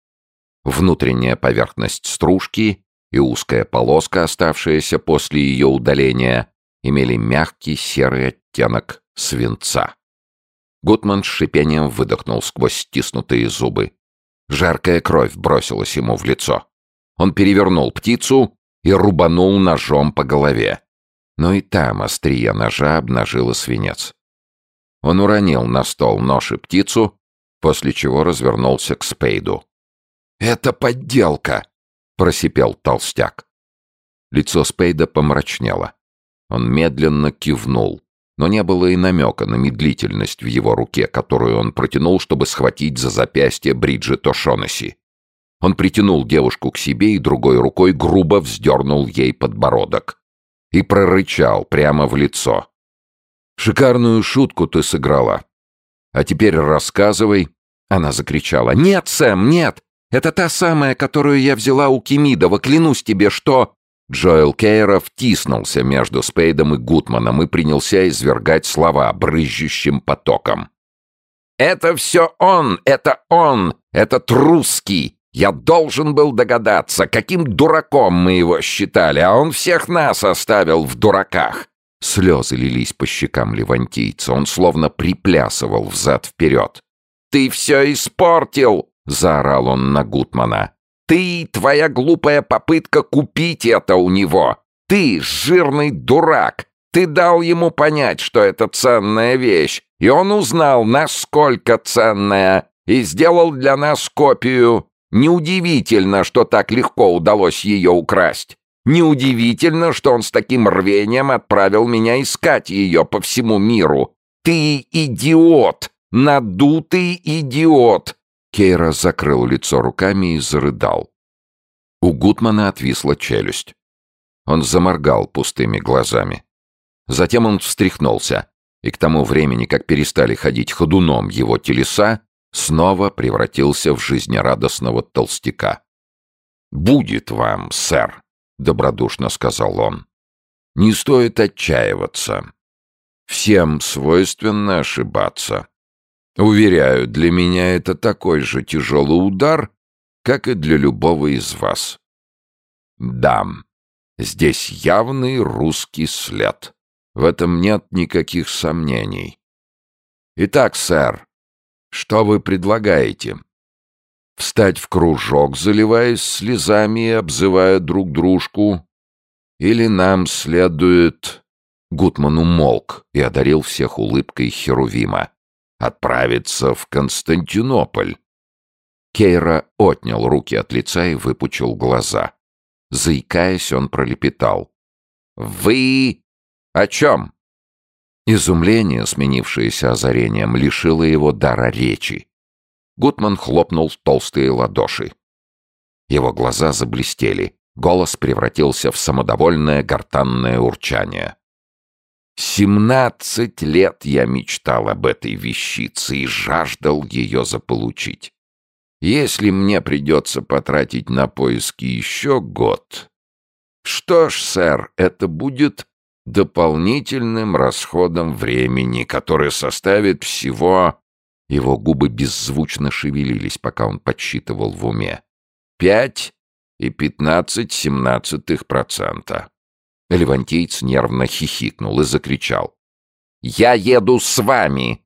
S1: Внутренняя поверхность стружки и узкая полоска, оставшаяся после ее удаления, имели мягкий серый оттенок свинца. Гутман с шипением выдохнул сквозь стиснутые зубы. Жаркая кровь бросилась ему в лицо. Он перевернул птицу и рубанул ножом по голове. Но и там острие ножа обнажило свинец. Он уронил на стол нож и птицу, после чего развернулся к Спейду. «Это подделка!» — просипел толстяк. Лицо Спейда помрачнело. Он медленно кивнул, но не было и намека на медлительность в его руке, которую он протянул, чтобы схватить за запястье Бриджит О'Шонесси. Он притянул девушку к себе и другой рукой грубо вздернул ей подбородок. И прорычал прямо в лицо. «Шикарную шутку ты сыграла. А теперь рассказывай». Она закричала. «Нет, Сэм, нет! Это та самая, которую я взяла у Кемидова. Клянусь тебе, что...» Джоэл Кейра втиснулся между Спейдом и Гутманом и принялся извергать слова брызжущим потоком. «Это все он! Это он! Этот русский! Я должен был догадаться, каким дураком мы его считали, а он всех нас оставил в дураках!» Слезы лились по щекам левантийца, он словно приплясывал взад-вперед. «Ты все испортил!» — заорал он на Гутмана. Ты, твоя глупая попытка купить это у него. Ты, жирный дурак. Ты дал ему понять, что это ценная вещь, и он узнал, насколько ценная, и сделал для нас копию. Неудивительно, что так легко удалось ее украсть. Неудивительно, что он с таким рвением отправил меня искать ее по всему миру. Ты идиот! Надутый идиот! Кейра закрыл лицо руками и зарыдал. У Гутмана отвисла челюсть. Он заморгал пустыми глазами. Затем он встряхнулся, и к тому времени, как перестали ходить ходуном его телеса, снова превратился в жизнерадостного толстяка. «Будет вам, сэр», — добродушно сказал он. «Не стоит отчаиваться. Всем свойственно ошибаться. Уверяю, для меня это такой же тяжелый удар, как и для любого из вас. Да, здесь явный русский след. В этом нет никаких сомнений. Итак, сэр, что вы предлагаете? Встать в кружок, заливаясь слезами и обзывая друг дружку? Или нам следует... Гутман умолк и одарил всех улыбкой Херувима отправиться в Константинополь. Кейра отнял руки от лица и выпучил глаза. Заикаясь, он пролепетал. «Вы... о чем?» Изумление, сменившееся озарением, лишило его дара речи. Гутман хлопнул в толстые ладоши. Его глаза заблестели, голос превратился в самодовольное гортанное урчание. Семнадцать лет я мечтал об этой вещице и жаждал ее заполучить. Если мне придется потратить на поиски еще год... Что ж, сэр, это будет дополнительным расходом времени, который составит всего... Его губы беззвучно шевелились, пока он подсчитывал в уме. Пять и пятнадцать семнадцатых процента. Левантийц нервно хихикнул и закричал.
S2: Я еду с вами!»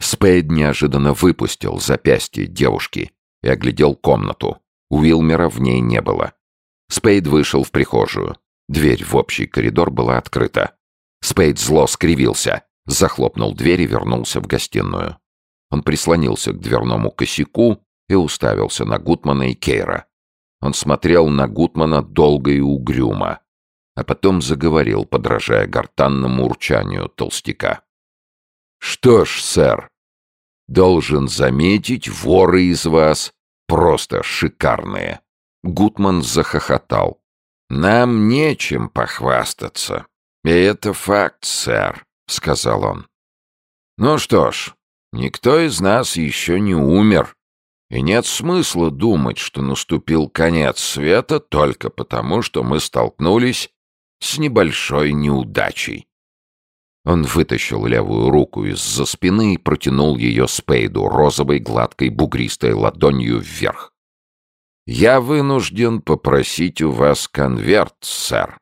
S1: Спейд неожиданно выпустил запястье девушки и оглядел комнату. Уилмера в ней не было. Спейд вышел в прихожую. Дверь в общий коридор была открыта. Спейд зло скривился, захлопнул дверь и вернулся в гостиную. Он прислонился к дверному косяку и уставился на Гутмана и Кейра. Он смотрел на Гутмана долго и угрюмо, а потом заговорил, подражая гортанному урчанию толстяка. «Что ж, сэр, должен заметить, воры из вас просто шикарные!» Гутман захохотал. «Нам нечем похвастаться. И это факт, сэр», — сказал он. «Ну что ж, никто из нас еще не умер, и нет смысла думать, что наступил конец света только потому, что мы столкнулись с небольшой неудачей». Он вытащил левую руку из-за спины и протянул ее Спейду розовой, гладкой, бугристой ладонью вверх. «Я вынужден попросить у вас конверт, сэр».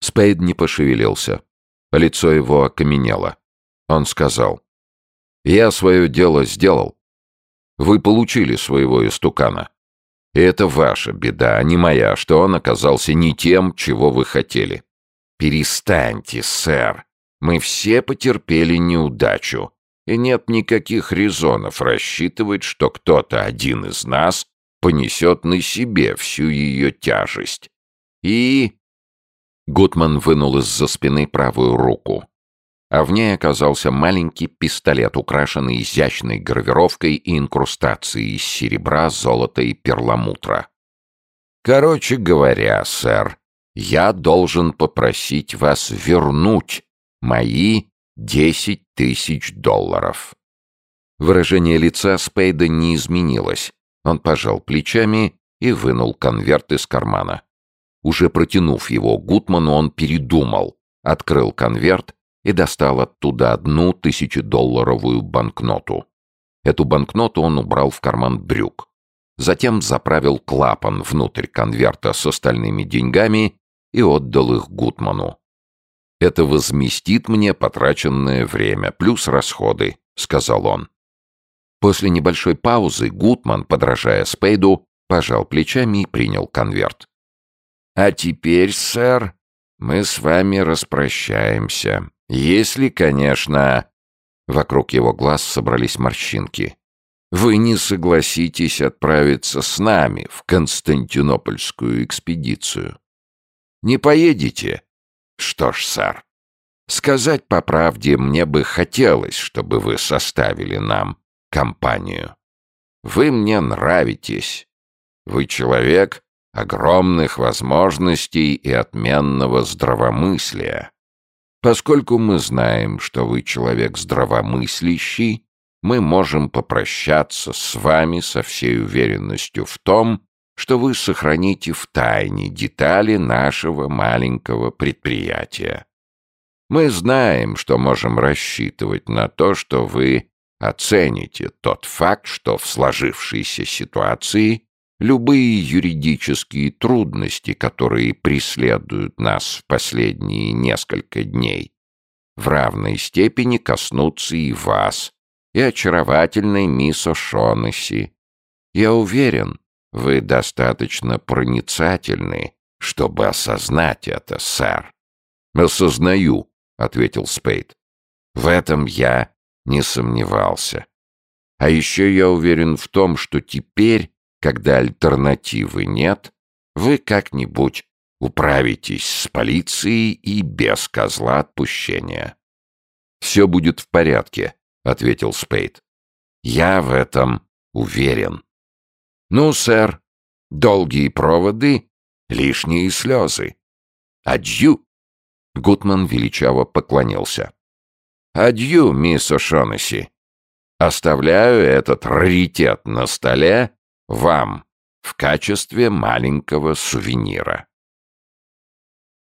S1: Спейд не пошевелился. Лицо его окаменело. Он сказал, «Я свое дело сделал. Вы получили своего истукана. И это ваша беда, а не моя, что он оказался не тем, чего вы хотели. Перестаньте, сэр. Мы все потерпели неудачу, и нет никаких резонов рассчитывать, что кто-то один из нас понесет на себе всю ее тяжесть. И... Гутман вынул из-за спины правую руку, а в ней оказался маленький пистолет, украшенный изящной гравировкой и инкрустацией из серебра, золота и перламутра. «Короче говоря, сэр, я должен попросить вас вернуть мои десять тысяч долларов». Выражение лица Спейда не изменилось, он пожал плечами и вынул конверт из кармана. Уже протянув его Гутману, он передумал, открыл конверт и достал оттуда одну тысячедолларовую банкноту. Эту банкноту он убрал в карман брюк. Затем заправил клапан внутрь конверта с остальными деньгами и отдал их Гутману. «Это возместит мне потраченное время, плюс расходы», — сказал он. После небольшой паузы Гутман, подражая Спейду, пожал плечами и принял конверт. «А теперь, сэр, мы с вами распрощаемся. Если, конечно...» Вокруг его глаз собрались морщинки. «Вы не согласитесь отправиться с нами в Константинопольскую экспедицию. Не поедете? Что ж, сэр, сказать по правде мне бы хотелось, чтобы вы составили нам компанию. Вы мне нравитесь. Вы человек огромных возможностей и отменного здравомыслия. Поскольку мы знаем, что вы человек здравомыслящий, мы можем попрощаться с вами со всей уверенностью в том, что вы сохраните в тайне детали нашего маленького предприятия. Мы знаем, что можем рассчитывать на то, что вы оцените тот факт, что в сложившейся ситуации любые юридические трудности, которые преследуют нас в последние несколько дней, в равной степени коснутся и вас, и очаровательной мисс О'Шонесси. Я уверен, вы достаточно проницательны, чтобы осознать это, сэр. «Осознаю», — ответил Спейд. «В этом я не сомневался. А еще я уверен в том, что теперь, когда альтернативы нет, вы как-нибудь управитесь с полицией и без козла отпущения. «Все будет в порядке», — ответил Спейд. «Я в этом уверен». «Ну, сэр, долгие проводы, лишние слезы. Адью!» Гутман величаво поклонился. Адью, мисс О'Шонесси. Оставляю этот раритет на столе вам в качестве маленького сувенира.